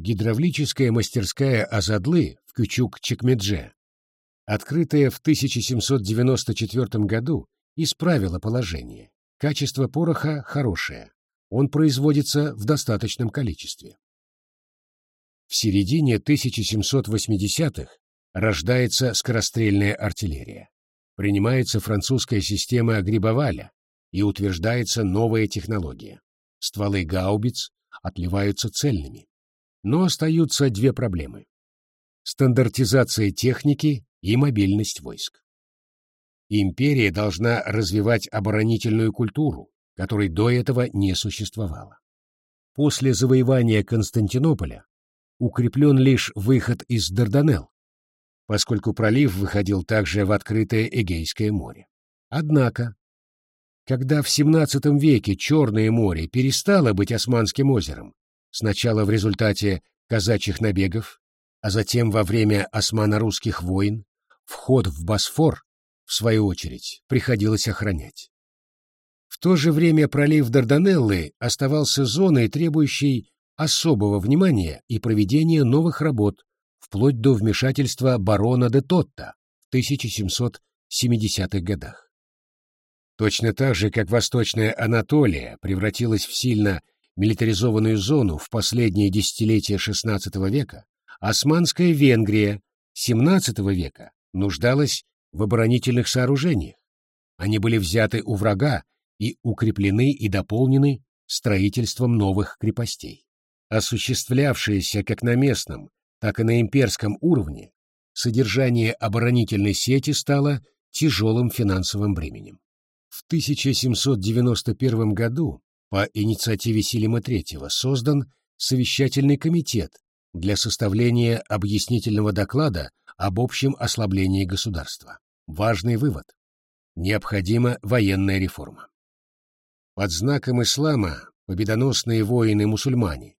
Гидравлическая мастерская Азадлы в Кючук-Чекмедже, открытая в 1794 году, исправила положение. Качество пороха хорошее, он производится в достаточном количестве. В середине 1780-х рождается скорострельная артиллерия. Принимается французская система Грибоваля и утверждается новая технология. Стволы гаубиц отливаются цельными. Но остаются две проблемы. Стандартизация техники и мобильность войск. Империя должна развивать оборонительную культуру, которой до этого не существовало. После завоевания Константинополя укреплен лишь выход из Дарданелл, поскольку пролив выходил также в открытое Эгейское море. Однако, когда в XVII веке Черное море перестало быть Османским озером, сначала в результате казачьих набегов, а затем во время османо-русских войн, вход в Босфор в свою очередь, приходилось охранять. В то же время пролив Дарданеллы оставался зоной, требующей особого внимания и проведения новых работ вплоть до вмешательства барона де Тотта в 1770-х годах. Точно так же, как Восточная Анатолия превратилась в сильно милитаризованную зону в последние десятилетия XVI века, Османская Венгрия XVII века нуждалась в оборонительных сооружениях. Они были взяты у врага и укреплены и дополнены строительством новых крепостей. Осуществлявшееся как на местном, так и на имперском уровне, содержание оборонительной сети стало тяжелым финансовым бременем. В 1791 году по инициативе Силима III создан совещательный комитет для составления объяснительного доклада об общем ослаблении государства. Важный вывод. Необходима военная реформа. Под знаком ислама победоносные воины-мусульмане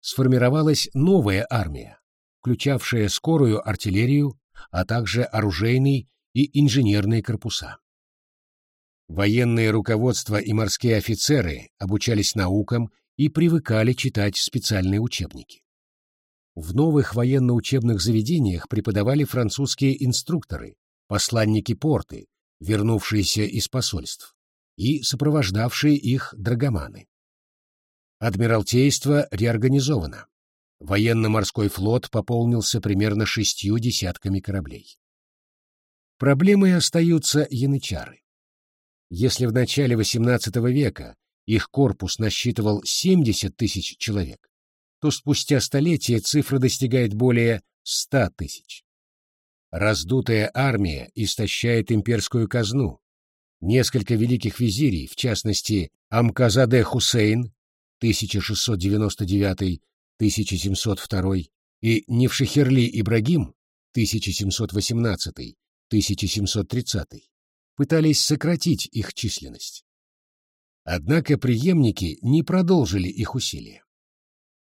сформировалась новая армия, включавшая скорую артиллерию, а также оружейный и инженерные корпуса. Военное руководство и морские офицеры обучались наукам и привыкали читать специальные учебники. В новых военно-учебных заведениях преподавали французские инструкторы, посланники порты, вернувшиеся из посольств, и сопровождавшие их драгоманы. Адмиралтейство реорганизовано. Военно-морской флот пополнился примерно шестью десятками кораблей. Проблемой остаются янычары. Если в начале XVIII века их корпус насчитывал 70 тысяч человек, то спустя столетия цифра достигает более 100 тысяч. Раздутая армия истощает имперскую казну. Несколько великих визирей, в частности Амказаде Хусейн 1699-1702 и Невшехерли Ибрагим 1718-1730, пытались сократить их численность. Однако преемники не продолжили их усилия.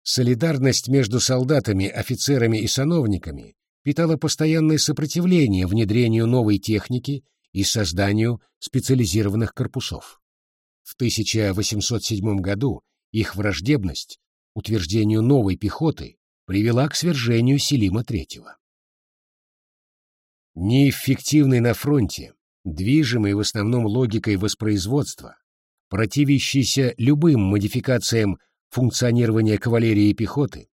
Солидарность между солдатами, офицерами и сановниками питала постоянное сопротивление внедрению новой техники и созданию специализированных корпусов. В 1807 году их враждебность утверждению новой пехоты привела к свержению Селима III. Неэффективный на фронте, движимый в основном логикой воспроизводства, противящийся любым модификациям функционирования кавалерии и пехоты,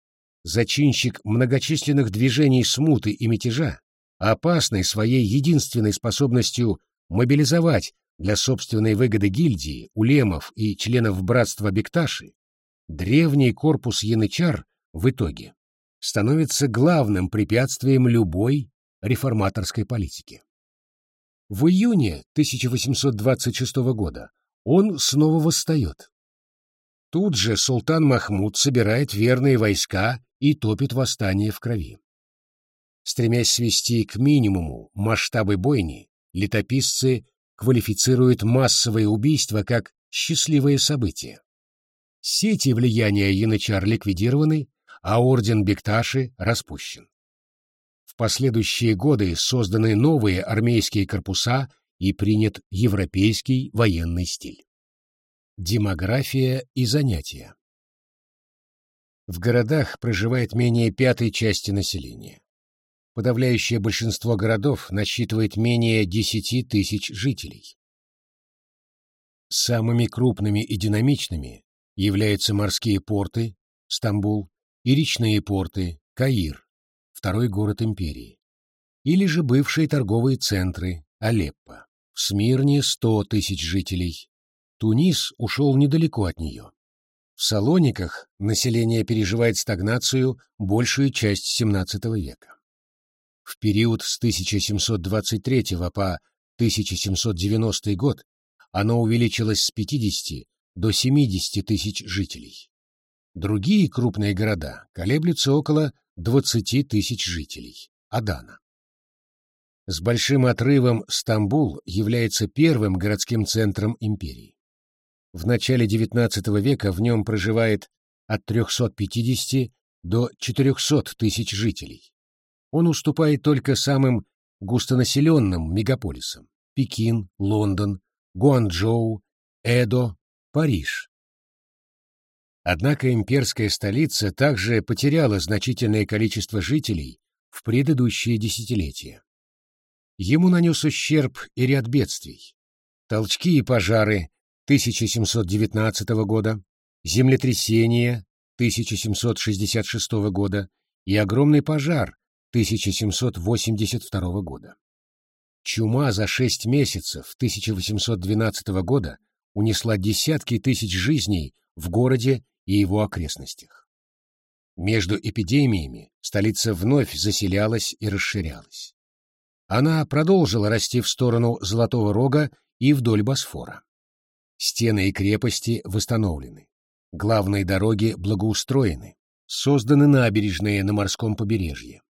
зачинщик многочисленных движений смуты и мятежа, опасный своей единственной способностью мобилизовать для собственной выгоды гильдии, улемов и членов братства Бекташи, древний корпус янычар в итоге становится главным препятствием любой реформаторской политики. В июне 1826 года он снова восстает. Тут же султан Махмуд собирает верные войска и топит восстание в крови. Стремясь свести к минимуму масштабы бойни, летописцы квалифицируют массовое убийство как счастливое событие. Сети влияния янычар ликвидированы, а орден Бекташи распущен. В последующие годы созданы новые армейские корпуса и принят европейский военный стиль. Демография и занятия. В городах проживает менее пятой части населения. Подавляющее большинство городов насчитывает менее 10 тысяч жителей. Самыми крупными и динамичными являются морские порты, Стамбул, и речные порты, Каир, второй город империи, или же бывшие торговые центры, Алеппо. В Смирне 100 тысяч жителей, Тунис ушел недалеко от нее. В Салониках население переживает стагнацию большую часть XVII века. В период с 1723 по 1790 год оно увеличилось с 50 до 70 тысяч жителей. Другие крупные города колеблются около 20 тысяч жителей. Адана. С большим отрывом Стамбул является первым городским центром империи. В начале XIX века в нем проживает от 350 до 400 тысяч жителей. Он уступает только самым густонаселенным мегаполисам – Пекин, Лондон, Гуанчжоу, Эдо, Париж. Однако имперская столица также потеряла значительное количество жителей в предыдущие десятилетия. Ему нанес ущерб и ряд бедствий. Толчки и пожары 1719 года, землетрясение 1766 года и огромный пожар 1782 года. Чума за шесть месяцев 1812 года унесла десятки тысяч жизней в городе и его окрестностях. Между эпидемиями столица вновь заселялась и расширялась. Она продолжила расти в сторону Золотого Рога и вдоль Босфора. Стены и крепости восстановлены. Главные дороги благоустроены. Созданы набережные на морском побережье.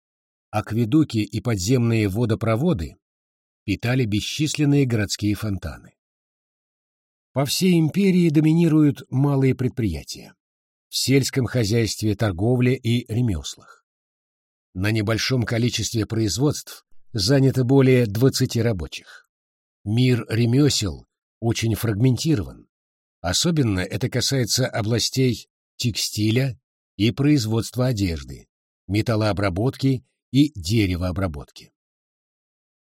Акведуки и подземные водопроводы питали бесчисленные городские фонтаны. По всей империи доминируют малые предприятия. В сельском хозяйстве, торговле и ремеслах. На небольшом количестве производств занято более 20 рабочих. Мир ремесел очень фрагментирован. Особенно это касается областей текстиля и производства одежды, металлообработки и деревообработки.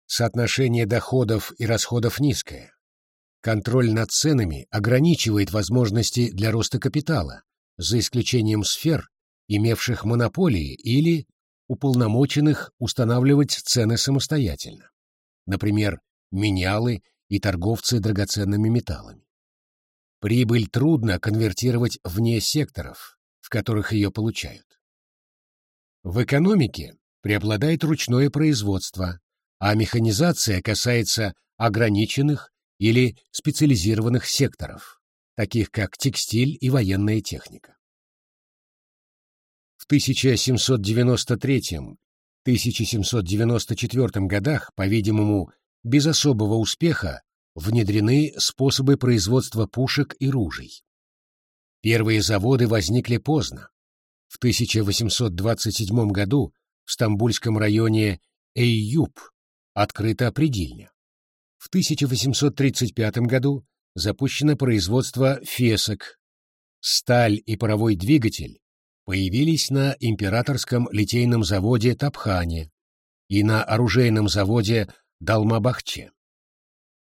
Соотношение доходов и расходов низкое. Контроль над ценами ограничивает возможности для роста капитала, за исключением сфер, имевших монополии или уполномоченных устанавливать цены самостоятельно. Например, менялы и торговцы драгоценными металлами. Прибыль трудно конвертировать вне секторов, в которых ее получают. В экономике преобладает ручное производство, а механизация касается ограниченных или специализированных секторов, таких как текстиль и военная техника. В 1793-1794 годах, по-видимому, без особого успеха внедрены способы производства пушек и ружей. Первые заводы возникли поздно. В 1827 году в Стамбульском районе Эйюб открыта предельня. В 1835 году запущено производство фесок. Сталь и паровой двигатель появились на императорском литейном заводе Тапхане и на оружейном заводе Далмабахче.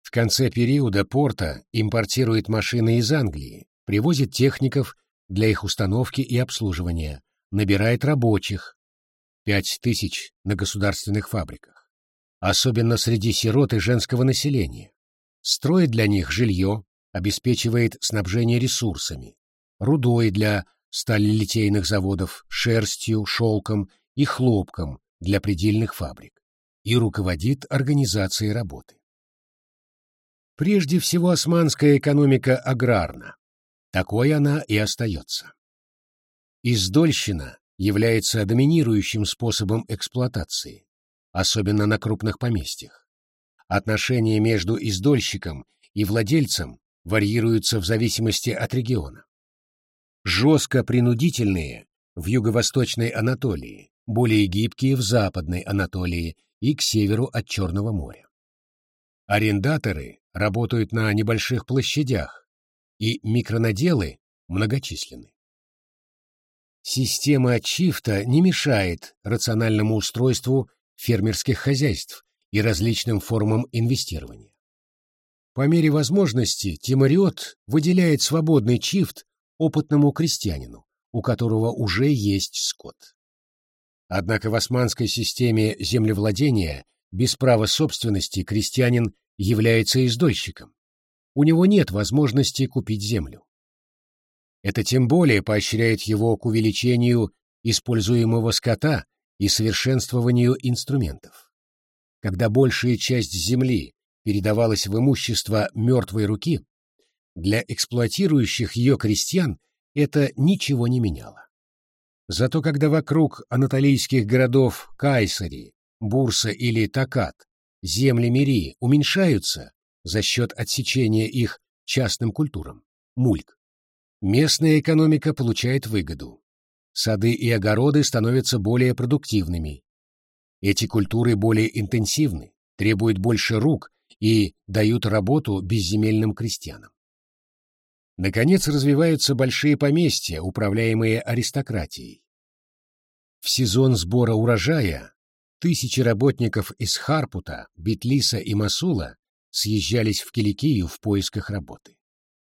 В конце периода порта импортирует машины из Англии, привозит техников для их установки и обслуживания, набирает рабочих, пять тысяч на государственных фабриках, особенно среди сирот и женского населения, строит для них жилье, обеспечивает снабжение ресурсами, рудой для сталелитейных заводов, шерстью, шелком и хлопком для предельных фабрик и руководит организацией работы. Прежде всего, османская экономика аграрна. Такой она и остается. Издольщина является доминирующим способом эксплуатации, особенно на крупных поместьях. Отношения между издольщиком и владельцем варьируются в зависимости от региона. Жестко принудительные в юго-восточной Анатолии, более гибкие в западной Анатолии и к северу от Черного моря. Арендаторы работают на небольших площадях, и микронаделы многочисленны. Система отчифта не мешает рациональному устройству фермерских хозяйств и различным формам инвестирования. По мере возможности Тимариот выделяет свободный чифт опытному крестьянину, у которого уже есть скот. Однако в османской системе землевладения без права собственности крестьянин является издольщиком. У него нет возможности купить землю. Это тем более поощряет его к увеличению используемого скота и совершенствованию инструментов. Когда большая часть земли передавалась в имущество мертвой руки, для эксплуатирующих ее крестьян это ничего не меняло. Зато когда вокруг анатолийских городов Кайсари, Бурса или Такат земли Мирии уменьшаются за счет отсечения их частным культурам, мульк. Местная экономика получает выгоду. Сады и огороды становятся более продуктивными. Эти культуры более интенсивны, требуют больше рук и дают работу безземельным крестьянам. Наконец развиваются большие поместья, управляемые аристократией. В сезон сбора урожая Тысячи работников из Харпута, Битлиса и Масула съезжались в Киликию в поисках работы.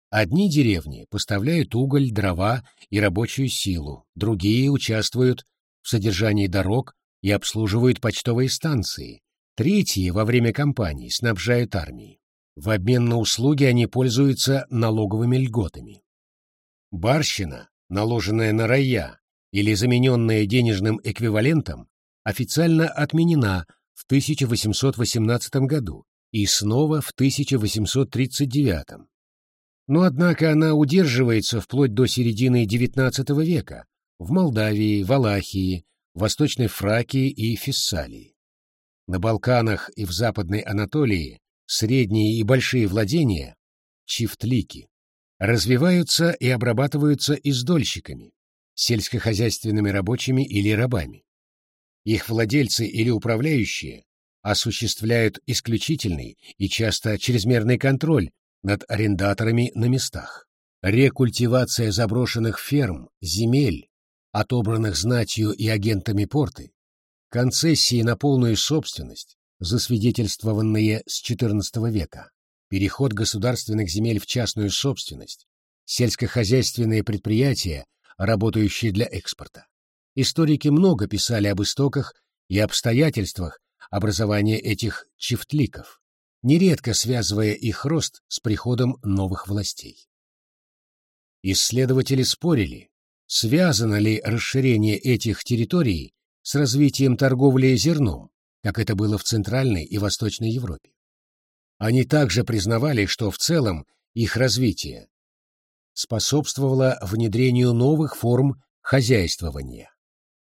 Одни деревни поставляют уголь, дрова и рабочую силу, другие участвуют в содержании дорог и обслуживают почтовые станции, третьи во время кампании снабжают армией. В обмен на услуги они пользуются налоговыми льготами. Барщина, наложенная на рая или замененная денежным эквивалентом, официально отменена в 1818 году и снова в 1839. Но однако она удерживается вплоть до середины XIX века в Молдавии, Валахии, Восточной Фракии и Фессалии. На Балканах и в Западной Анатолии средние и большие владения, чифтлики, развиваются и обрабатываются издольщиками, сельскохозяйственными рабочими или рабами. Их владельцы или управляющие осуществляют исключительный и часто чрезмерный контроль над арендаторами на местах. Рекультивация заброшенных ферм, земель, отобранных знатью и агентами порты, концессии на полную собственность, засвидетельствованные с XIV века, переход государственных земель в частную собственность, сельскохозяйственные предприятия, работающие для экспорта. Историки много писали об истоках и обстоятельствах образования этих чифтликов, нередко связывая их рост с приходом новых властей. Исследователи спорили, связано ли расширение этих территорий с развитием торговли зерном, как это было в Центральной и Восточной Европе. Они также признавали, что в целом их развитие способствовало внедрению новых форм хозяйствования.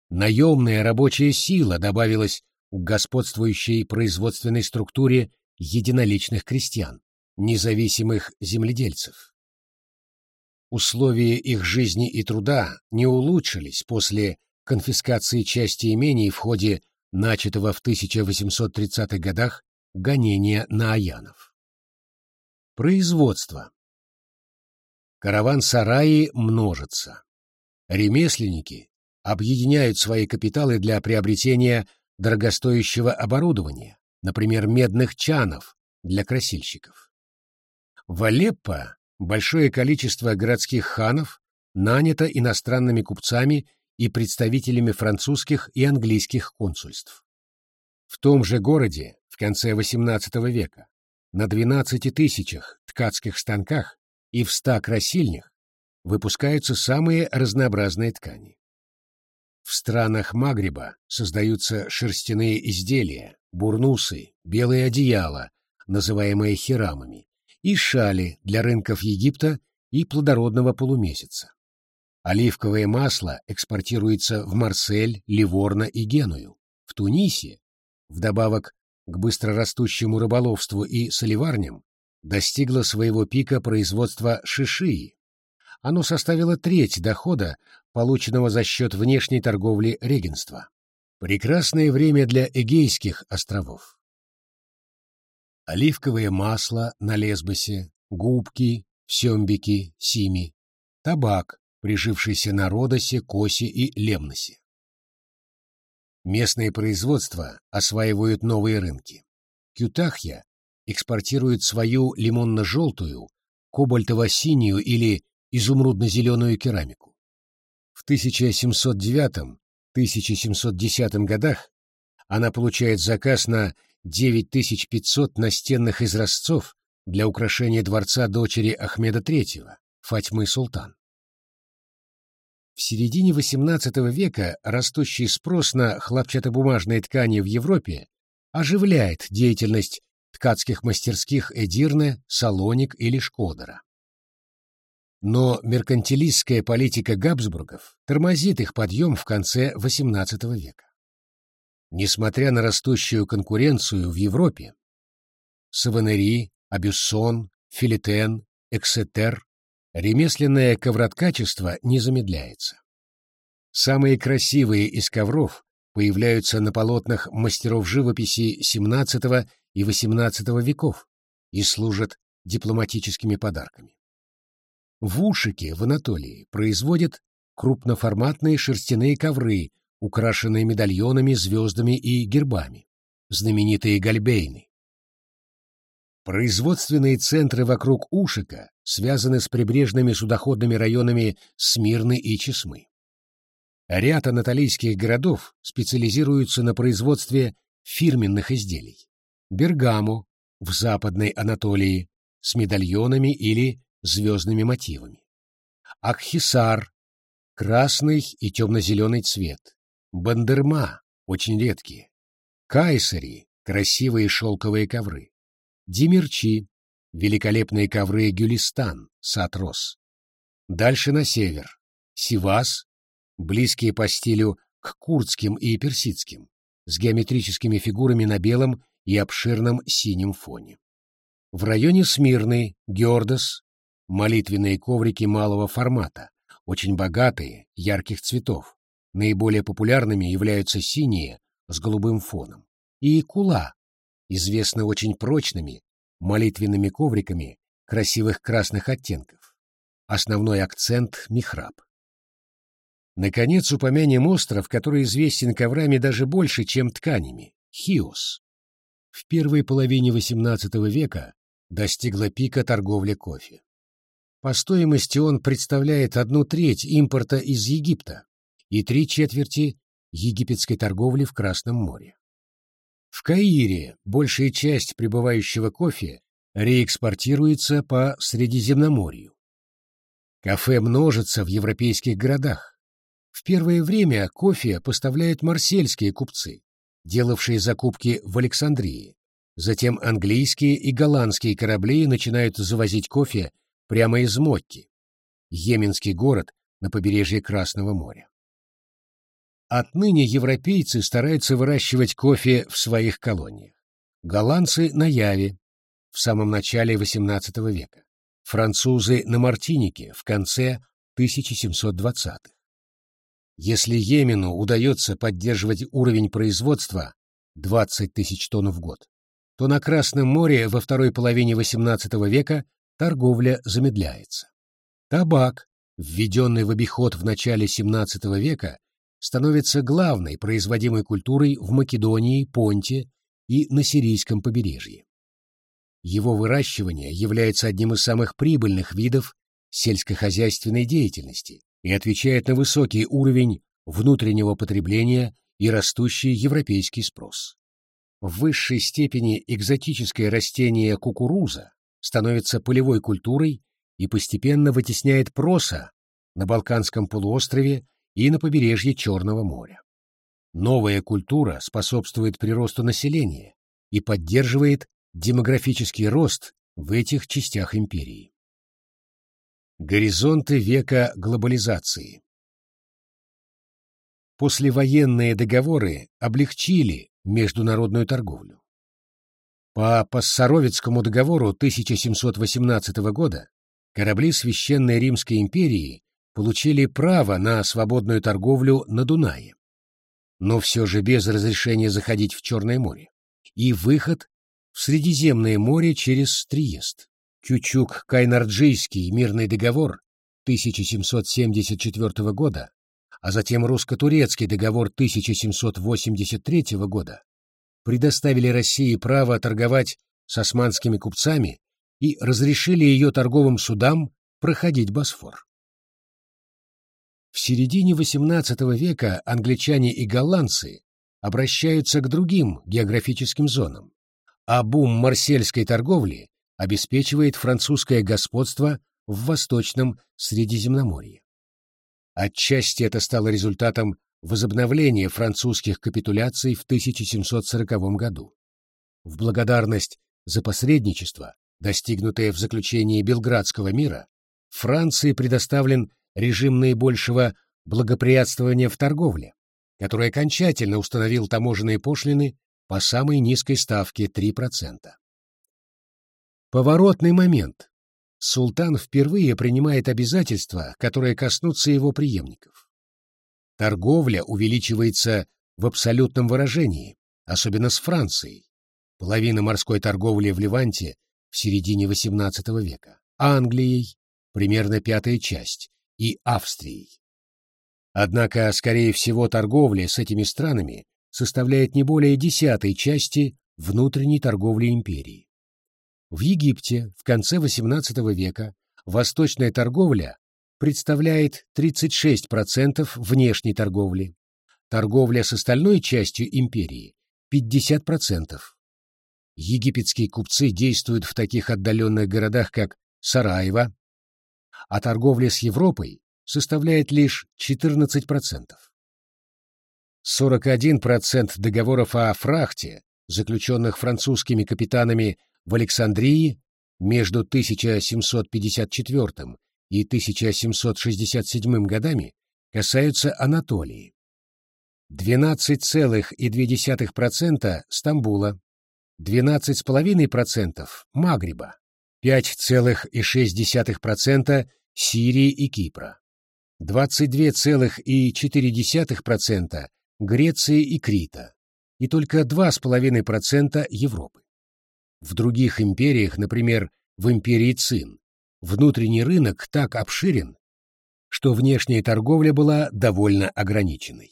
Наемная рабочая сила добавилась к господствующей производственной структуре единоличных крестьян, независимых земледельцев. Условия их жизни и труда не улучшились после конфискации части имений в ходе начатого в 1830-х годах гонения на аянов. Производство. Караван-сараи множится. Ремесленники объединяют свои капиталы для приобретения дорогостоящего оборудования, например, медных чанов для красильщиков. В Алеппо большое количество городских ханов нанято иностранными купцами и представителями французских и английских консульств. В том же городе в конце XVIII века на 12 тысячах ткацких станках и в 100 красильнях выпускаются самые разнообразные ткани. В странах Магриба создаются шерстяные изделия, бурнусы, белые одеяла, называемые хирамами, и шали для рынков Египта и плодородного полумесяца. Оливковое масло экспортируется в Марсель, Ливорно и Геную. В Тунисе, вдобавок к быстрорастущему рыболовству и соливарням, достигло своего пика производства шишии. Оно составило треть дохода, полученного за счет внешней торговли регенства. Прекрасное время для Эгейских островов. Оливковое масло на Лесбосе, губки, сембики, сими, табак, прижившийся на Родосе, Косе и Лемносе. Местные производства осваивают новые рынки. Кютахья экспортирует свою лимонно-желтую, кобальтово-синюю или изумрудно-зеленую керамику. В 1709-1710 годах она получает заказ на 9500 настенных изразцов для украшения дворца дочери Ахмеда III, Фатьмы Султан. В середине XVIII века растущий спрос на хлопчатобумажные ткани в Европе оживляет деятельность ткацких мастерских Эдирне, Салоник или Шкодера. Но меркантилистская политика Габсбургов тормозит их подъем в конце XVIII века. Несмотря на растущую конкуренцию в Европе, Саванери, Абюссон, Филитен, Эксетер Ремесленное ковроткачество не замедляется. Самые красивые из ковров появляются на полотнах мастеров живописи XVII и XVIII веков и служат дипломатическими подарками. В Ушике в Анатолии производят крупноформатные шерстяные ковры украшенные медальонами, звездами и гербами, знаменитые гальбейны. Производственные центры вокруг Ушика связаны с прибрежными судоходными районами Смирны и Чесмы. Ряд анатолийских городов специализируются на производстве фирменных изделий. Бергамо в Западной Анатолии с медальонами или звездными мотивами. Акхисар – красный и темно-зеленый цвет. Бандерма – очень редкие. Кайсари – красивые шелковые ковры. Демирчи – великолепные ковры Гюлистан, Сатрос. Дальше на север. Сивас – близкие по стилю к курдским и персидским, с геометрическими фигурами на белом и обширном синем фоне. В районе Смирны, Геордос, молитвенные коврики малого формата, очень богатые, ярких цветов. Наиболее популярными являются синие с голубым фоном и кула, известны очень прочными молитвенными ковриками красивых красных оттенков. Основной акцент — михраб. Наконец, упомянем остров, который известен коврами даже больше, чем тканями — Хиос. В первой половине XVIII века достигла пика торговля кофе. По стоимости он представляет одну треть импорта из Египта и три четверти египетской торговли в Красном море. В Каире большая часть прибывающего кофе реэкспортируется по Средиземноморью. Кафе множится в европейских городах. В первое время кофе поставляют марсельские купцы, делавшие закупки в Александрии. Затем английские и голландские корабли начинают завозить кофе прямо из Мокки, йеменский город на побережье Красного моря. Отныне европейцы стараются выращивать кофе в своих колониях. Голландцы на Яве в самом начале XVIII века, французы на Мартинике в конце 1720-х. Если Йемену удается поддерживать уровень производства 20 тысяч тонн в год, то на Красном море во второй половине XVIII века торговля замедляется. Табак, введенный в обиход в начале XVII века, становится главной производимой культурой в Македонии, Понте и на Сирийском побережье. Его выращивание является одним из самых прибыльных видов сельскохозяйственной деятельности и отвечает на высокий уровень внутреннего потребления и растущий европейский спрос. В высшей степени экзотическое растение кукуруза становится полевой культурой и постепенно вытесняет проса на Балканском полуострове и на побережье Черного моря. Новая культура способствует приросту населения и поддерживает демографический рост в этих частях империи. Горизонты века глобализации Послевоенные договоры облегчили международную торговлю. По Пассаровицкому договору 1718 года корабли Священной Римской империи получили право на свободную торговлю на Дунае, но все же без разрешения заходить в Черное море, и выход в Средиземное море через Триест. Кючук-Кайнарджийский мирный договор 1774 года, а затем русско-турецкий договор 1783 года предоставили России право торговать с османскими купцами и разрешили ее торговым судам проходить Босфор. В середине XVIII века англичане и голландцы обращаются к другим географическим зонам, а бум марсельской торговли обеспечивает французское господство в Восточном Средиземноморье. Отчасти это стало результатом возобновления французских капитуляций в 1740 году. В благодарность за посредничество, достигнутое в заключении Белградского мира, Франции предоставлен режим наибольшего благоприятствования в торговле, который окончательно установил таможенные пошлины по самой низкой ставке 3%. Поворотный момент. Султан впервые принимает обязательства, которые коснутся его преемников. Торговля увеличивается в абсолютном выражении, особенно с Францией. Половина морской торговли в Ливанте в середине XVIII века, Англией, примерно пятая часть, и Австрией. Однако, скорее всего, торговля с этими странами составляет не более десятой части внутренней торговли империи. В Египте в конце XVIII века восточная торговля представляет 36% внешней торговли, торговля с остальной частью империи – 50%. Египетские купцы действуют в таких отдаленных городах, как Сараево, а торговля с Европой составляет лишь 14%. 41% договоров о фрахте, заключенных французскими капитанами в Александрии между 1754 и 1767 годами, касаются Анатолии. 12,2% Стамбула, 12,5% Магриба, 5,6% Сирии и Кипра, 22,4% Греции и Крита и только 2,5% Европы. В других империях, например, в империи Цин, внутренний рынок так обширен, что внешняя торговля была довольно ограниченной.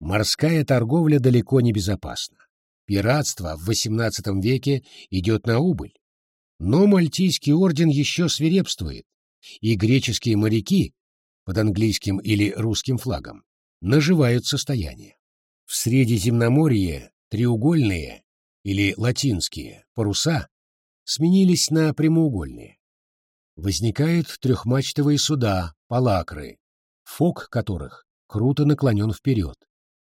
Морская торговля далеко не безопасна. Пиратство в XVIII веке идет на убыль. Но Мальтийский орден еще свирепствует, и греческие моряки под английским или русским флагом наживают состояние. В Средиземноморье треугольные или латинские паруса сменились на прямоугольные. Возникают трехмачтовые суда, палакры, фок которых круто наклонен вперед,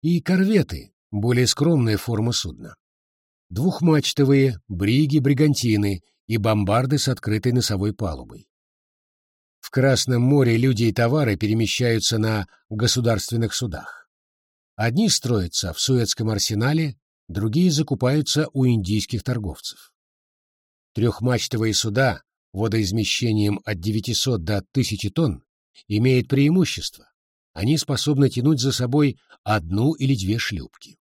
и корветы, более скромная форма судна. Двухмачтовые, бриги, бригантины и бомбарды с открытой носовой палубой. В Красном море люди и товары перемещаются на государственных судах. Одни строятся в Суэцком арсенале, другие закупаются у индийских торговцев. Трехмачтовые суда водоизмещением от 900 до 1000 тонн имеют преимущество. Они способны тянуть за собой одну или две шлюпки.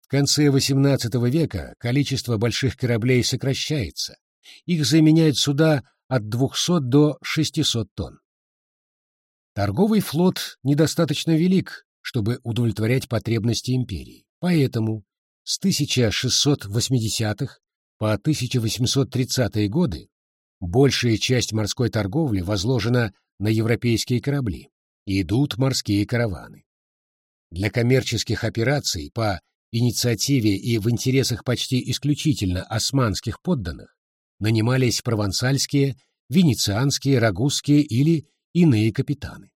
В конце XVIII века количество больших кораблей сокращается. Их заменяют суда от 200 до 600 тонн. Торговый флот недостаточно велик, чтобы удовлетворять потребности империи. Поэтому с 1680-х по 1830-е годы большая часть морской торговли возложена на европейские корабли идут морские караваны. Для коммерческих операций по инициативе и в интересах почти исключительно османских подданных нанимались провансальские, венецианские, рагузские или иные капитаны.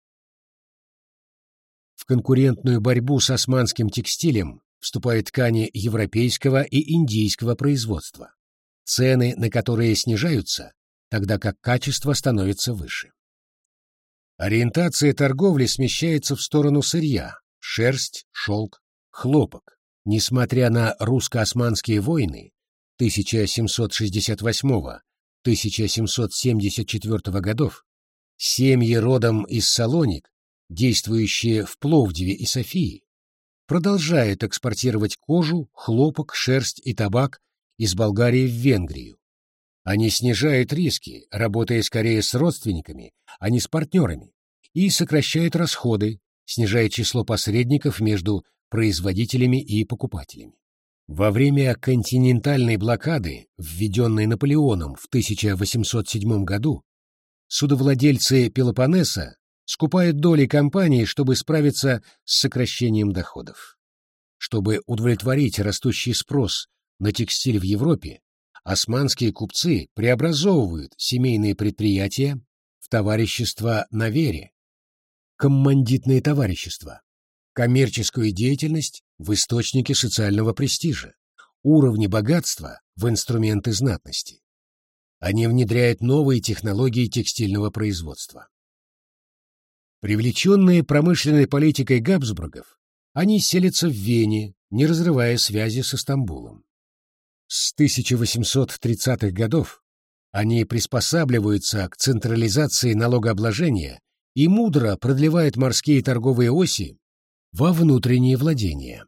В конкурентную борьбу с османским текстилем вступают ткани европейского и индийского производства, цены на которые снижаются, тогда как качество становится выше. Ориентация торговли смещается в сторону сырья – шерсть, шелк, хлопок. Несмотря на русско-османские войны 1768-1774 годов, семьи родом из Салоник, действующие в Пловдиве и Софии, продолжают экспортировать кожу, хлопок, шерсть и табак из Болгарии в Венгрию, они снижают риски, работая скорее с родственниками, а не с партнерами, и сокращают расходы, снижая число посредников между производителями и покупателями. Во время континентальной блокады, введенной Наполеоном в 1807 году, судовладельцы Пелопоннеса скупают доли компании, чтобы справиться с сокращением доходов. Чтобы удовлетворить растущий спрос на текстиль в Европе, османские купцы преобразовывают семейные предприятия в товарищества на вере, коммандитные товарищества, коммерческую деятельность в источники социального престижа, уровни богатства в инструменты знатности. Они внедряют новые технологии текстильного производства. Привлеченные промышленной политикой Габсбургов, они селятся в Вене, не разрывая связи со Стамбулом. С 1830-х годов они приспосабливаются к централизации налогообложения и мудро продлевают морские торговые оси во внутренние владения.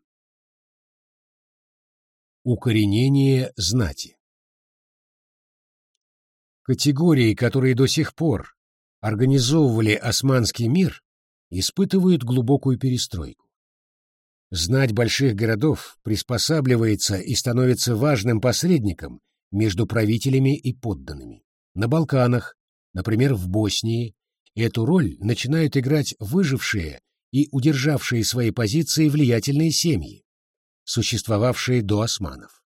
Укоренение знати Категории, которые до сих пор организовывали османский мир, испытывают глубокую перестройку. Знать больших городов приспосабливается и становится важным посредником между правителями и подданными. На Балканах, например, в Боснии, эту роль начинают играть выжившие и удержавшие свои позиции влиятельные семьи, существовавшие до османов.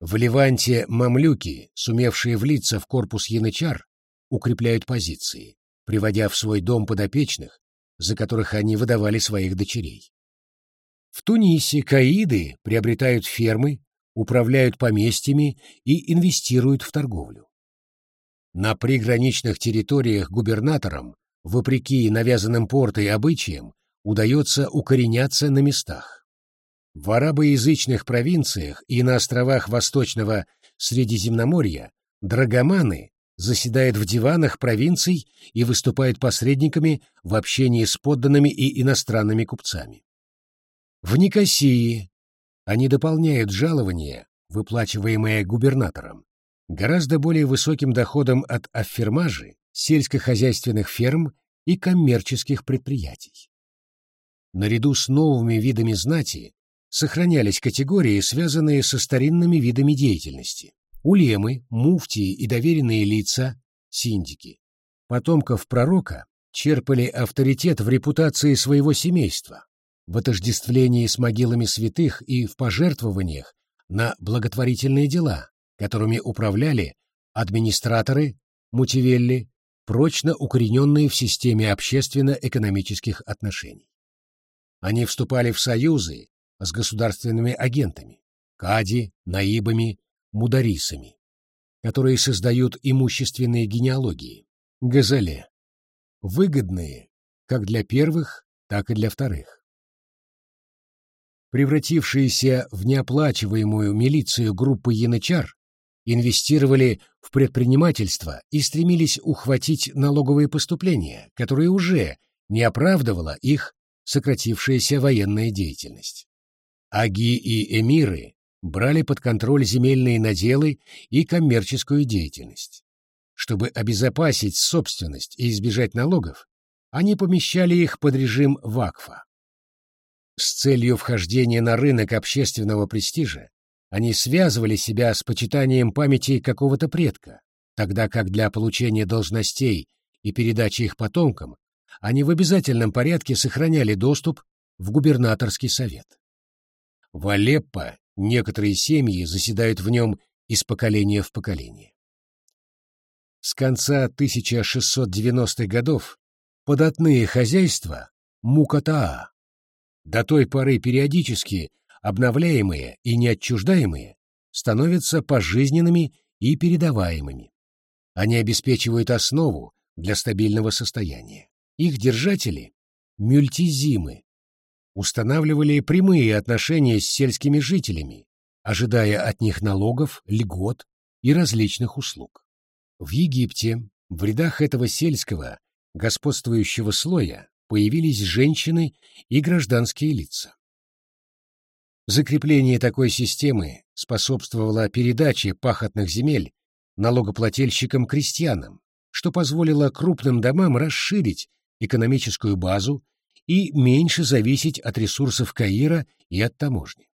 В Ливанте мамлюки, сумевшие влиться в корпус янычар, укрепляют позиции, приводя в свой дом подопечных, за которых они выдавали своих дочерей. В Тунисе каиды приобретают фермы, управляют поместьями и инвестируют в торговлю. На приграничных территориях губернаторам, вопреки навязанным портой обычаям, удается укореняться на местах. В арабоязычных провинциях и на островах Восточного Средиземноморья драгоманы заседают в диванах провинций и выступают посредниками в общении с подданными и иностранными купцами. В Никосии они дополняют жалования, выплачиваемые губернатором, гораздо более высоким доходом от аффирмажи, сельскохозяйственных ферм и коммерческих предприятий. Наряду с новыми видами знати сохранялись категории, связанные со старинными видами деятельности. Улемы, муфтии и доверенные лица, синдики, потомков пророка черпали авторитет в репутации своего семейства, в отождествлении с могилами святых и в пожертвованиях на благотворительные дела, которыми управляли администраторы, мутивелли, прочно укорененные в системе общественно-экономических отношений. Они вступали в союзы с государственными агентами, кади, наибами, мударисами, которые создают имущественные генеалогии, газеле, выгодные как для первых, так и для вторых превратившиеся в неоплачиваемую милицию группы янычар, инвестировали в предпринимательство и стремились ухватить налоговые поступления, которые уже не оправдывала их сократившаяся военная деятельность. Аги и эмиры брали под контроль земельные наделы и коммерческую деятельность. Чтобы обезопасить собственность и избежать налогов, они помещали их под режим вакфа. С целью вхождения на рынок общественного престижа они связывали себя с почитанием памяти какого-то предка, тогда как для получения должностей и передачи их потомкам они в обязательном порядке сохраняли доступ в губернаторский совет. В Алеппо некоторые семьи заседают в нем из поколения в поколение. С конца 1690-х годов податные хозяйства Мукатаа до той поры периодически обновляемые и неотчуждаемые становятся пожизненными и передаваемыми. Они обеспечивают основу для стабильного состояния. Их держатели – мультизимы, устанавливали прямые отношения с сельскими жителями, ожидая от них налогов, льгот и различных услуг. В Египте в рядах этого сельского господствующего слоя появились женщины и гражданские лица. Закрепление такой системы способствовало передаче пахотных земель налогоплательщикам-крестьянам, что позволило крупным домам расширить экономическую базу и меньше зависеть от ресурсов Каира и от таможни.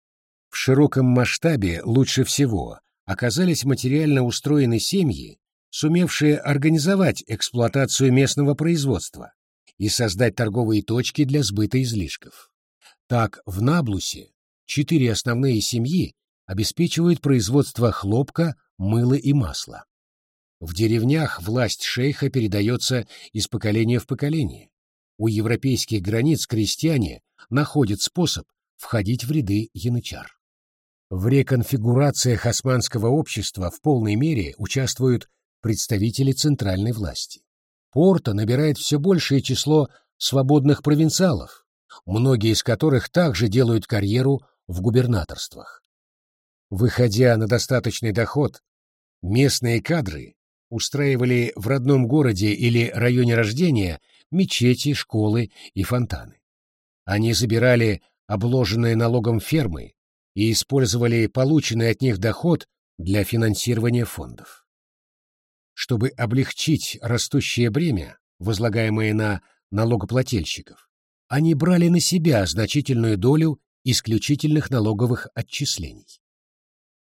В широком масштабе лучше всего оказались материально устроены семьи, сумевшие организовать эксплуатацию местного производства, и создать торговые точки для сбыта излишков. Так, в Наблусе четыре основные семьи обеспечивают производство хлопка, мыла и масла. В деревнях власть шейха передается из поколения в поколение. У европейских границ крестьяне находят способ входить в ряды янычар. В реконфигурациях османского общества в полной мере участвуют представители центральной власти. Порта набирает все большее число свободных провинциалов, многие из которых также делают карьеру в губернаторствах. Выходя на достаточный доход, местные кадры устраивали в родном городе или районе рождения мечети, школы и фонтаны. Они забирали обложенные налогом фермы и использовали полученный от них доход для финансирования фондов чтобы облегчить растущее бремя, возлагаемое на налогоплательщиков, они брали на себя значительную долю исключительных налоговых отчислений.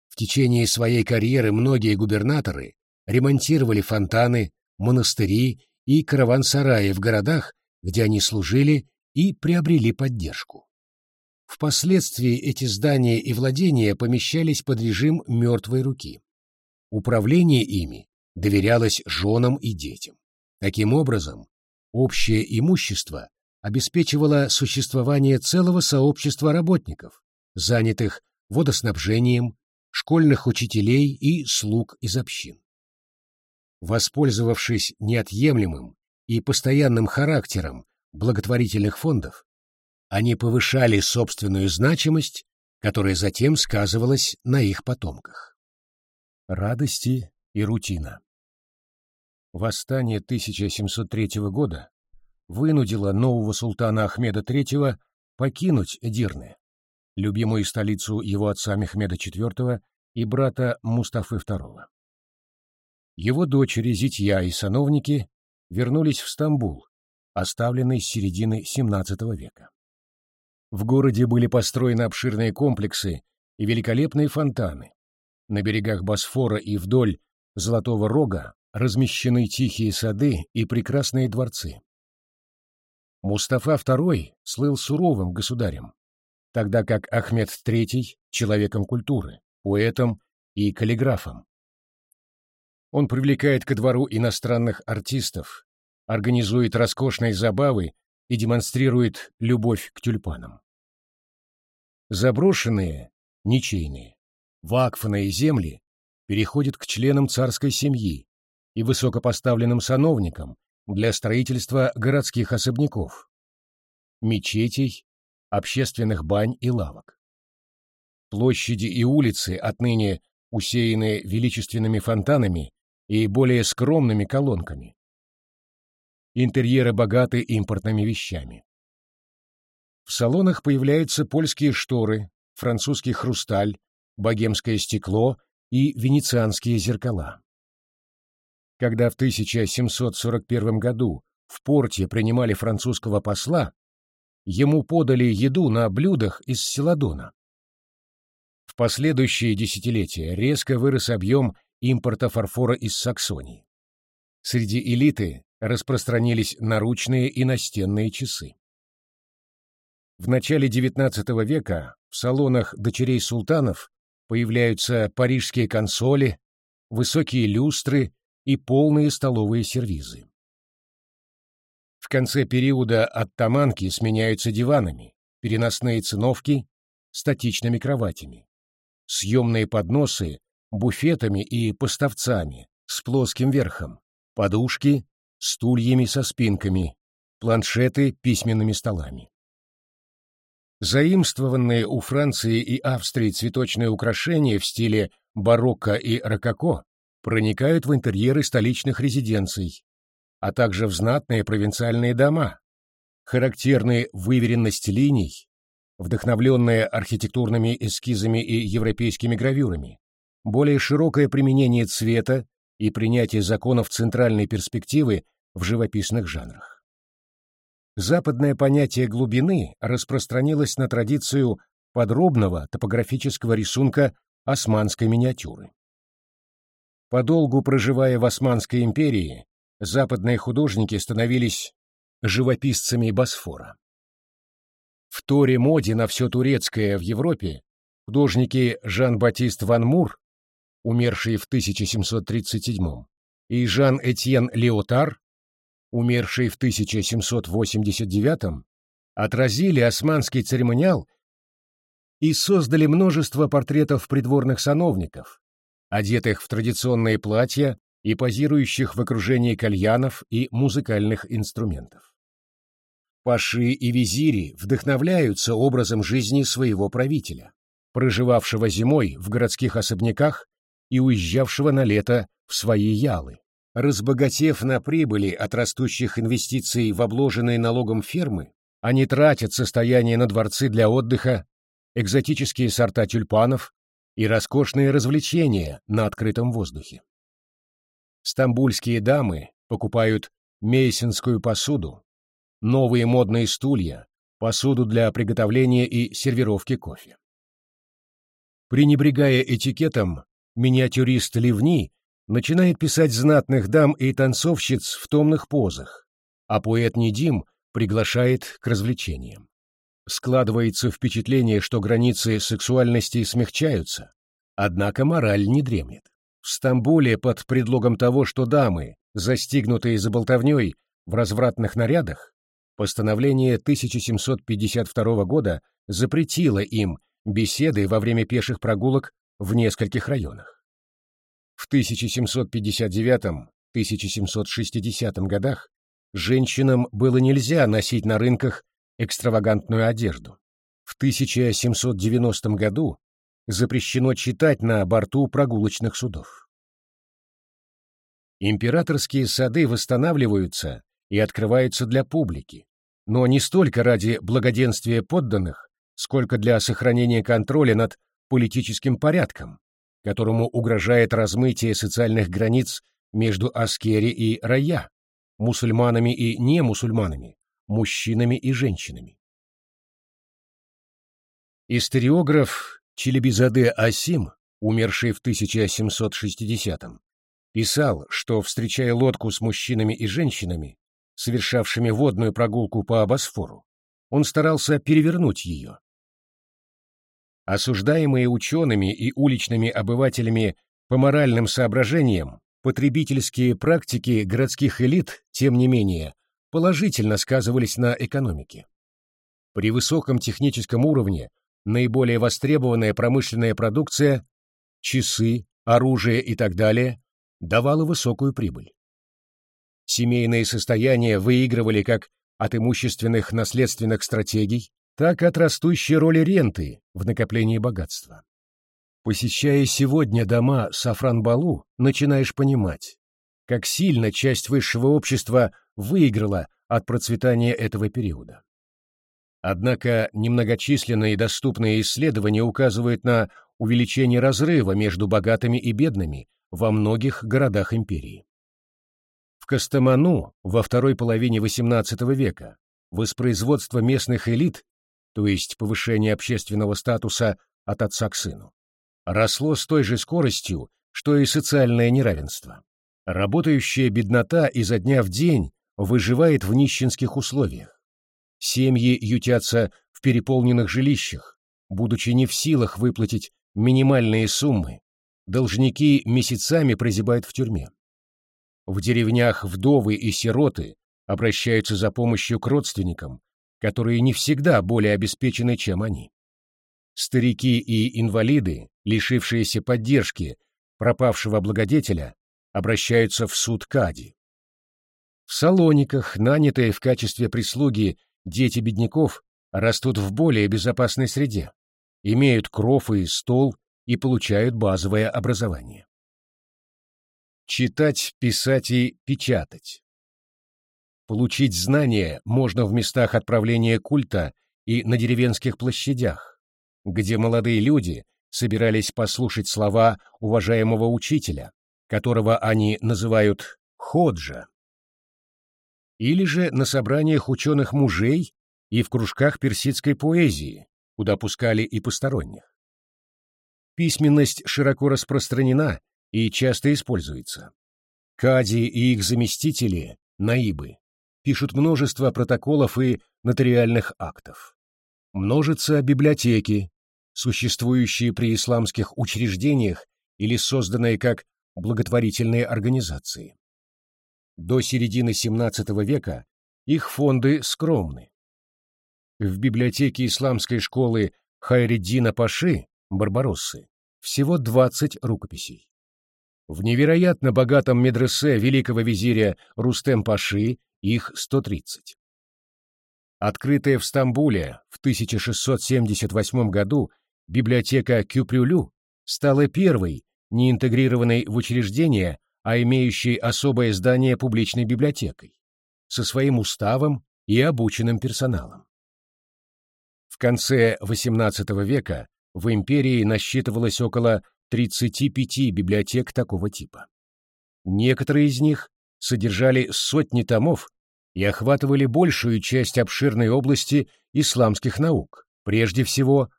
В течение своей карьеры многие губернаторы ремонтировали фонтаны, монастыри и караван-сараи в городах, где они служили и приобрели поддержку. Впоследствии эти здания и владения помещались под режим мертвой руки. Управление ими доверялось женам и детям. Таким образом, общее имущество обеспечивало существование целого сообщества работников, занятых водоснабжением, школьных учителей и слуг из общин. Воспользовавшись неотъемлемым и постоянным характером благотворительных фондов, они повышали собственную значимость, которая затем сказывалась на их потомках. Радости и рутина Восстание 1703 года вынудило нового султана Ахмеда III покинуть Эдирне, любимую столицу его отца Мехмеда IV и брата Мустафы II. Его дочери Зитья и сановники вернулись в Стамбул, оставленный с середины XVII века. В городе были построены обширные комплексы и великолепные фонтаны. На берегах Босфора и вдоль Золотого Рога размещены тихие сады и прекрасные дворцы. Мустафа II слыл суровым государем, тогда как Ахмед III — человеком культуры, поэтом и каллиграфом. Он привлекает ко двору иностранных артистов, организует роскошные забавы и демонстрирует любовь к тюльпанам. Заброшенные, ничейные, вакфные земли переходят к членам царской семьи и высокопоставленным сановникам для строительства городских особняков, мечетей, общественных бань и лавок. Площади и улицы отныне усеяны величественными фонтанами и более скромными колонками, интерьеры богаты импортными вещами. В салонах появляются польские шторы, французский хрусталь, богемское стекло и венецианские зеркала. Когда в 1741 году в порте принимали французского посла, ему подали еду на блюдах из селадона. В последующие десятилетия резко вырос объем импорта фарфора из Саксонии. Среди элиты распространились наручные и настенные часы. В начале XIX века в салонах дочерей султанов появляются парижские консоли, высокие люстры и полные столовые сервизы. В конце периода оттаманки сменяются диванами, переносные циновки статичными кроватями, съемные подносы буфетами и поставцами с плоским верхом, подушки стульями со спинками, планшеты письменными столами. Заимствованные у Франции и Австрии цветочные украшения в стиле барокко и рококо проникают в интерьеры столичных резиденций, а также в знатные провинциальные дома. Характерны выверенность линий, вдохновленные архитектурными эскизами и европейскими гравюрами, более широкое применение цвета и принятие законов центральной перспективы в живописных жанрах. Западное понятие глубины распространилось на традицию подробного топографического рисунка османской миниатюры. Подолгу проживая в Османской империи, западные художники становились живописцами Босфора. В торе моде на все турецкое в Европе художники Жан-Батист Ван Мур умерший в 1737 и Жан-Этьен Леотар, умерший в 1789 отразили османский церемониал и создали множество портретов придворных сановников, одетых в традиционные платья и позирующих в окружении кальянов и музыкальных инструментов. Паши и визири вдохновляются образом жизни своего правителя, проживавшего зимой в городских особняках и уезжавшего на лето в свои ялы. Разбогатев на прибыли от растущих инвестиций в обложенные налогом фермы, они тратят состояние на дворцы для отдыха, экзотические сорта тюльпанов и роскошные развлечения на открытом воздухе. Стамбульские дамы покупают мейсинскую посуду, новые модные стулья, посуду для приготовления и сервировки кофе. Пренебрегая этикетом, миниатюрист Ливни начинает писать знатных дам и танцовщиц в томных позах, а поэт Недим приглашает к развлечениям. Складывается впечатление, что границы сексуальности смягчаются, однако мораль не дремлет. В Стамбуле под предлогом того, что дамы, застигнутые за болтовней в развратных нарядах, постановление 1752 года запретило им беседы во время пеших прогулок в нескольких районах. В 1759-1760 годах женщинам было нельзя носить на рынках экстравагантную одежду. В 1790 году запрещено читать на борту прогулочных судов. Императорские сады восстанавливаются и открываются для публики, но не столько ради благоденствия подданных, сколько для сохранения контроля над политическим порядком, которому угрожает размытие социальных границ между Аскери и Рая, мусульманами и немусульманами, мужчинами и женщинами. Историограф Челебизаде Асим, умерший в 1760-м, писал, что, встречая лодку с мужчинами и женщинами, совершавшими водную прогулку по Босфору, он старался перевернуть ее, осуждаемые учеными и уличными обывателями по моральным соображениям, потребительские практики городских элит, тем не менее, положительно сказывались на экономике. При высоком техническом уровне наиболее востребованная промышленная продукция – часы, оружие и так далее – давала высокую прибыль. Семейные состояния выигрывали как от имущественных наследственных стратегий, так и от растущей роли ренты в накоплении богатства. Посещая сегодня дома Сафран-Балу, начинаешь понимать, как сильно часть высшего общества выиграла от процветания этого периода. Однако немногочисленные доступные исследования указывают на увеличение разрыва между богатыми и бедными во многих городах империи. В Костоману во второй половине XVIII века воспроизводство местных элит то есть повышение общественного статуса от отца к сыну, росло с той же скоростью, что и социальное неравенство. Работающая беднота изо дня в день выживает в нищенских условиях. Семьи ютятся в переполненных жилищах, будучи не в силах выплатить минимальные суммы, должники месяцами прозябают в тюрьме. В деревнях вдовы и сироты обращаются за помощью к родственникам, которые не всегда более обеспечены, чем они. Старики и инвалиды, лишившиеся поддержки пропавшего благодетеля, обращаются в суд Кади. В Салониках, нанятые в качестве прислуги дети бедняков, растут в более безопасной среде, имеют кров и стол и получают базовое образование. Читать, писать и печатать. Получить знания можно в местах отправления культа и на деревенских площадях, где молодые люди собирались послушать слова уважаемого учителя, которого они называют Ходжа. Или же на собраниях ученых мужей и в кружках персидской поэзии, куда пускали и посторонних. Письменность широко распространена и часто используется. Кади и их заместители, наибы, пишут множество протоколов и нотариальных актов. Множатся библиотеки, существующие при исламских учреждениях или созданные как благотворительные организации. До середины XVII века их фонды скромны. В библиотеке исламской школы Хайреддина Паши, Барбароссы, всего 20 рукописей. В невероятно богатом медресе великого визиря Рустем Паши их 130. Открытая в Стамбуле в 1678 году библиотека Кюпрюлю стала первой, не интегрированной в учреждение, а имеющей особое здание публичной библиотекой, со своим уставом и обученным персоналом. В конце XVIII века в империи насчитывалось около 35 библиотек такого типа. Некоторые из них содержали сотни томов, и охватывали большую часть обширной области исламских наук, прежде всего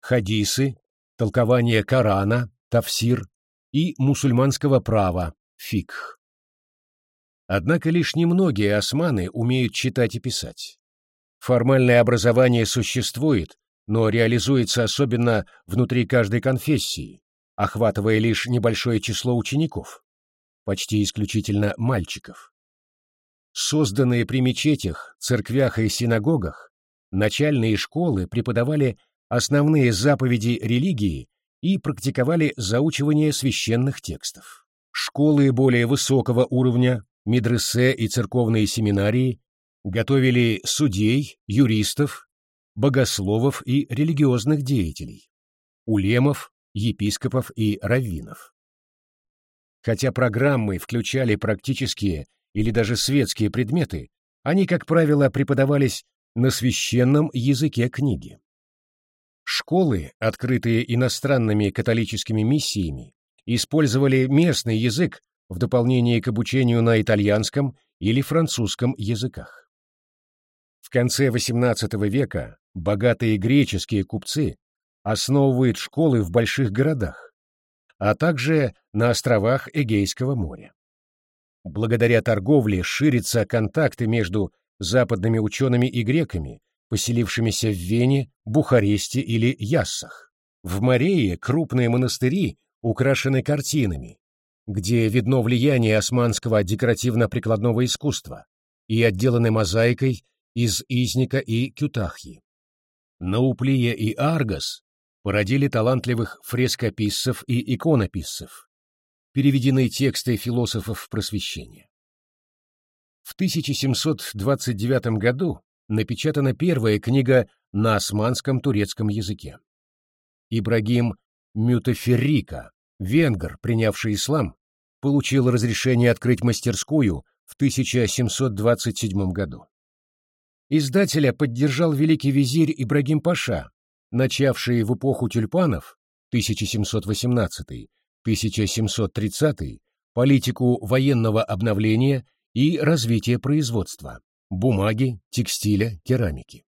хадисы, толкование Корана, тафсир и мусульманского права, фикх. Однако лишь немногие османы умеют читать и писать. Формальное образование существует, но реализуется особенно внутри каждой конфессии, охватывая лишь небольшое число учеников, почти исключительно мальчиков. Созданные при мечетях, церквях и синагогах, начальные школы преподавали основные заповеди религии и практиковали заучивание священных текстов. Школы более высокого уровня, медресе и церковные семинарии готовили судей, юристов, богословов и религиозных деятелей, улемов, епископов и раввинов. Хотя программы включали практические или даже светские предметы, они, как правило, преподавались на священном языке книги. Школы, открытые иностранными католическими миссиями, использовали местный язык в дополнение к обучению на итальянском или французском языках. В конце XVIII века богатые греческие купцы основывают школы в больших городах, а также на островах Эгейского моря. Благодаря торговле ширятся контакты между западными учеными и греками, поселившимися в Вене, Бухаресте или Яссах. В Марее крупные монастыри украшены картинами, где видно влияние османского декоративно-прикладного искусства и отделаны мозаикой из Изника и Кютахьи. Науплия и Аргос породили талантливых фрескописцев и иконописцев, переведены тексты философов просвещения. В 1729 году напечатана первая книга на османском турецком языке. Ибрагим Мютаферрика, венгр, принявший ислам, получил разрешение открыть мастерскую в 1727 году. Издателя поддержал великий визирь Ибрагим Паша, начавший в эпоху тюльпанов 1718-1730 политику военного обновления и развития производства, бумаги, текстиля, керамики.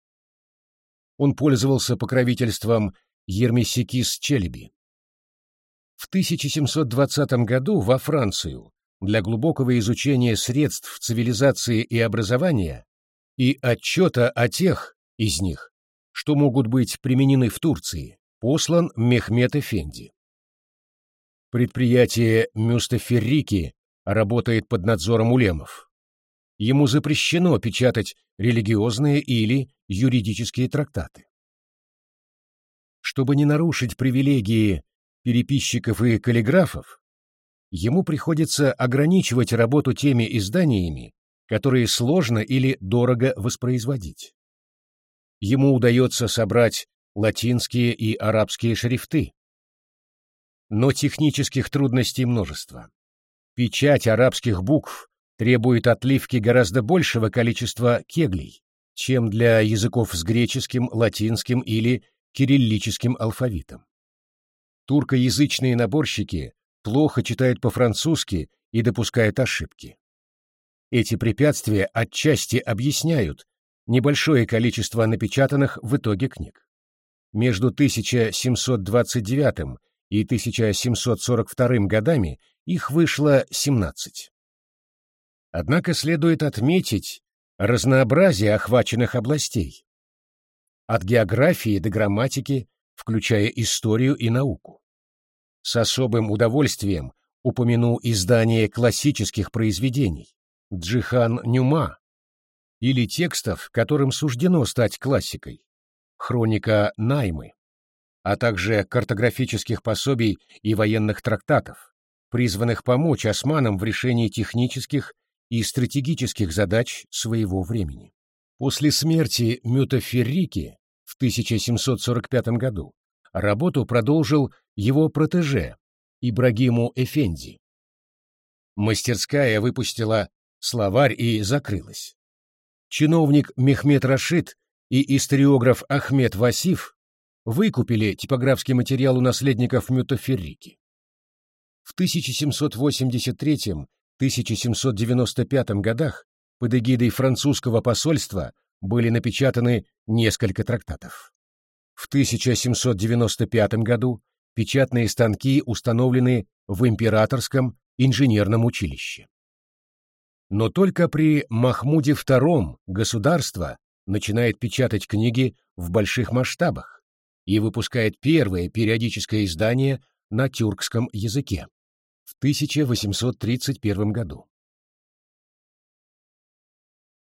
Он пользовался покровительством Ермесикис Челеби. В 1720 году во Францию для глубокого изучения средств цивилизации и образования и отчета о тех из них, что могут быть применены в Турции, послан Мехмед Эфенди. Предприятие Мюстаферрики работает под надзором улемов. Ему запрещено печатать религиозные или юридические трактаты. Чтобы не нарушить привилегии переписчиков и каллиграфов, ему приходится ограничивать работу теми изданиями, которые сложно или дорого воспроизводить. Ему удается собрать латинские и арабские шрифты. Но технических трудностей множество. Печать арабских букв требует отливки гораздо большего количества кеглей, чем для языков с греческим, латинским или кириллическим алфавитом. Туркоязычные наборщики плохо читают по-французски и допускают ошибки. Эти препятствия отчасти объясняют небольшое количество напечатанных в итоге книг. Между 1729 и 1742 годами их вышло 17. Однако следует отметить разнообразие охваченных областей. От географии до грамматики, включая историю и науку. С особым удовольствием упомяну издание классических произведений, Джихан Нюма, или текстов, которым суждено стать классикой, хроника Наймы, а также картографических пособий и военных трактатов, призванных помочь османам в решении технических и стратегических задач своего времени. После смерти Мютаферрики в 1745 году работу продолжил его протеже Ибрагиму Эфенди. Мастерская выпустила словарь и закрылась. Чиновник Мехмед Рашид и историограф Ахмед Васиф выкупили типографский материал у наследников Мютаферрики. В 1783-1795 годах под эгидой французского посольства были напечатаны несколько трактатов. В 1795 году печатные станки установлены в Императорском инженерном училище. Но только при Махмуде II государство начинает печатать книги в больших масштабах и выпускает первое периодическое издание на тюркском языке в 1831 году.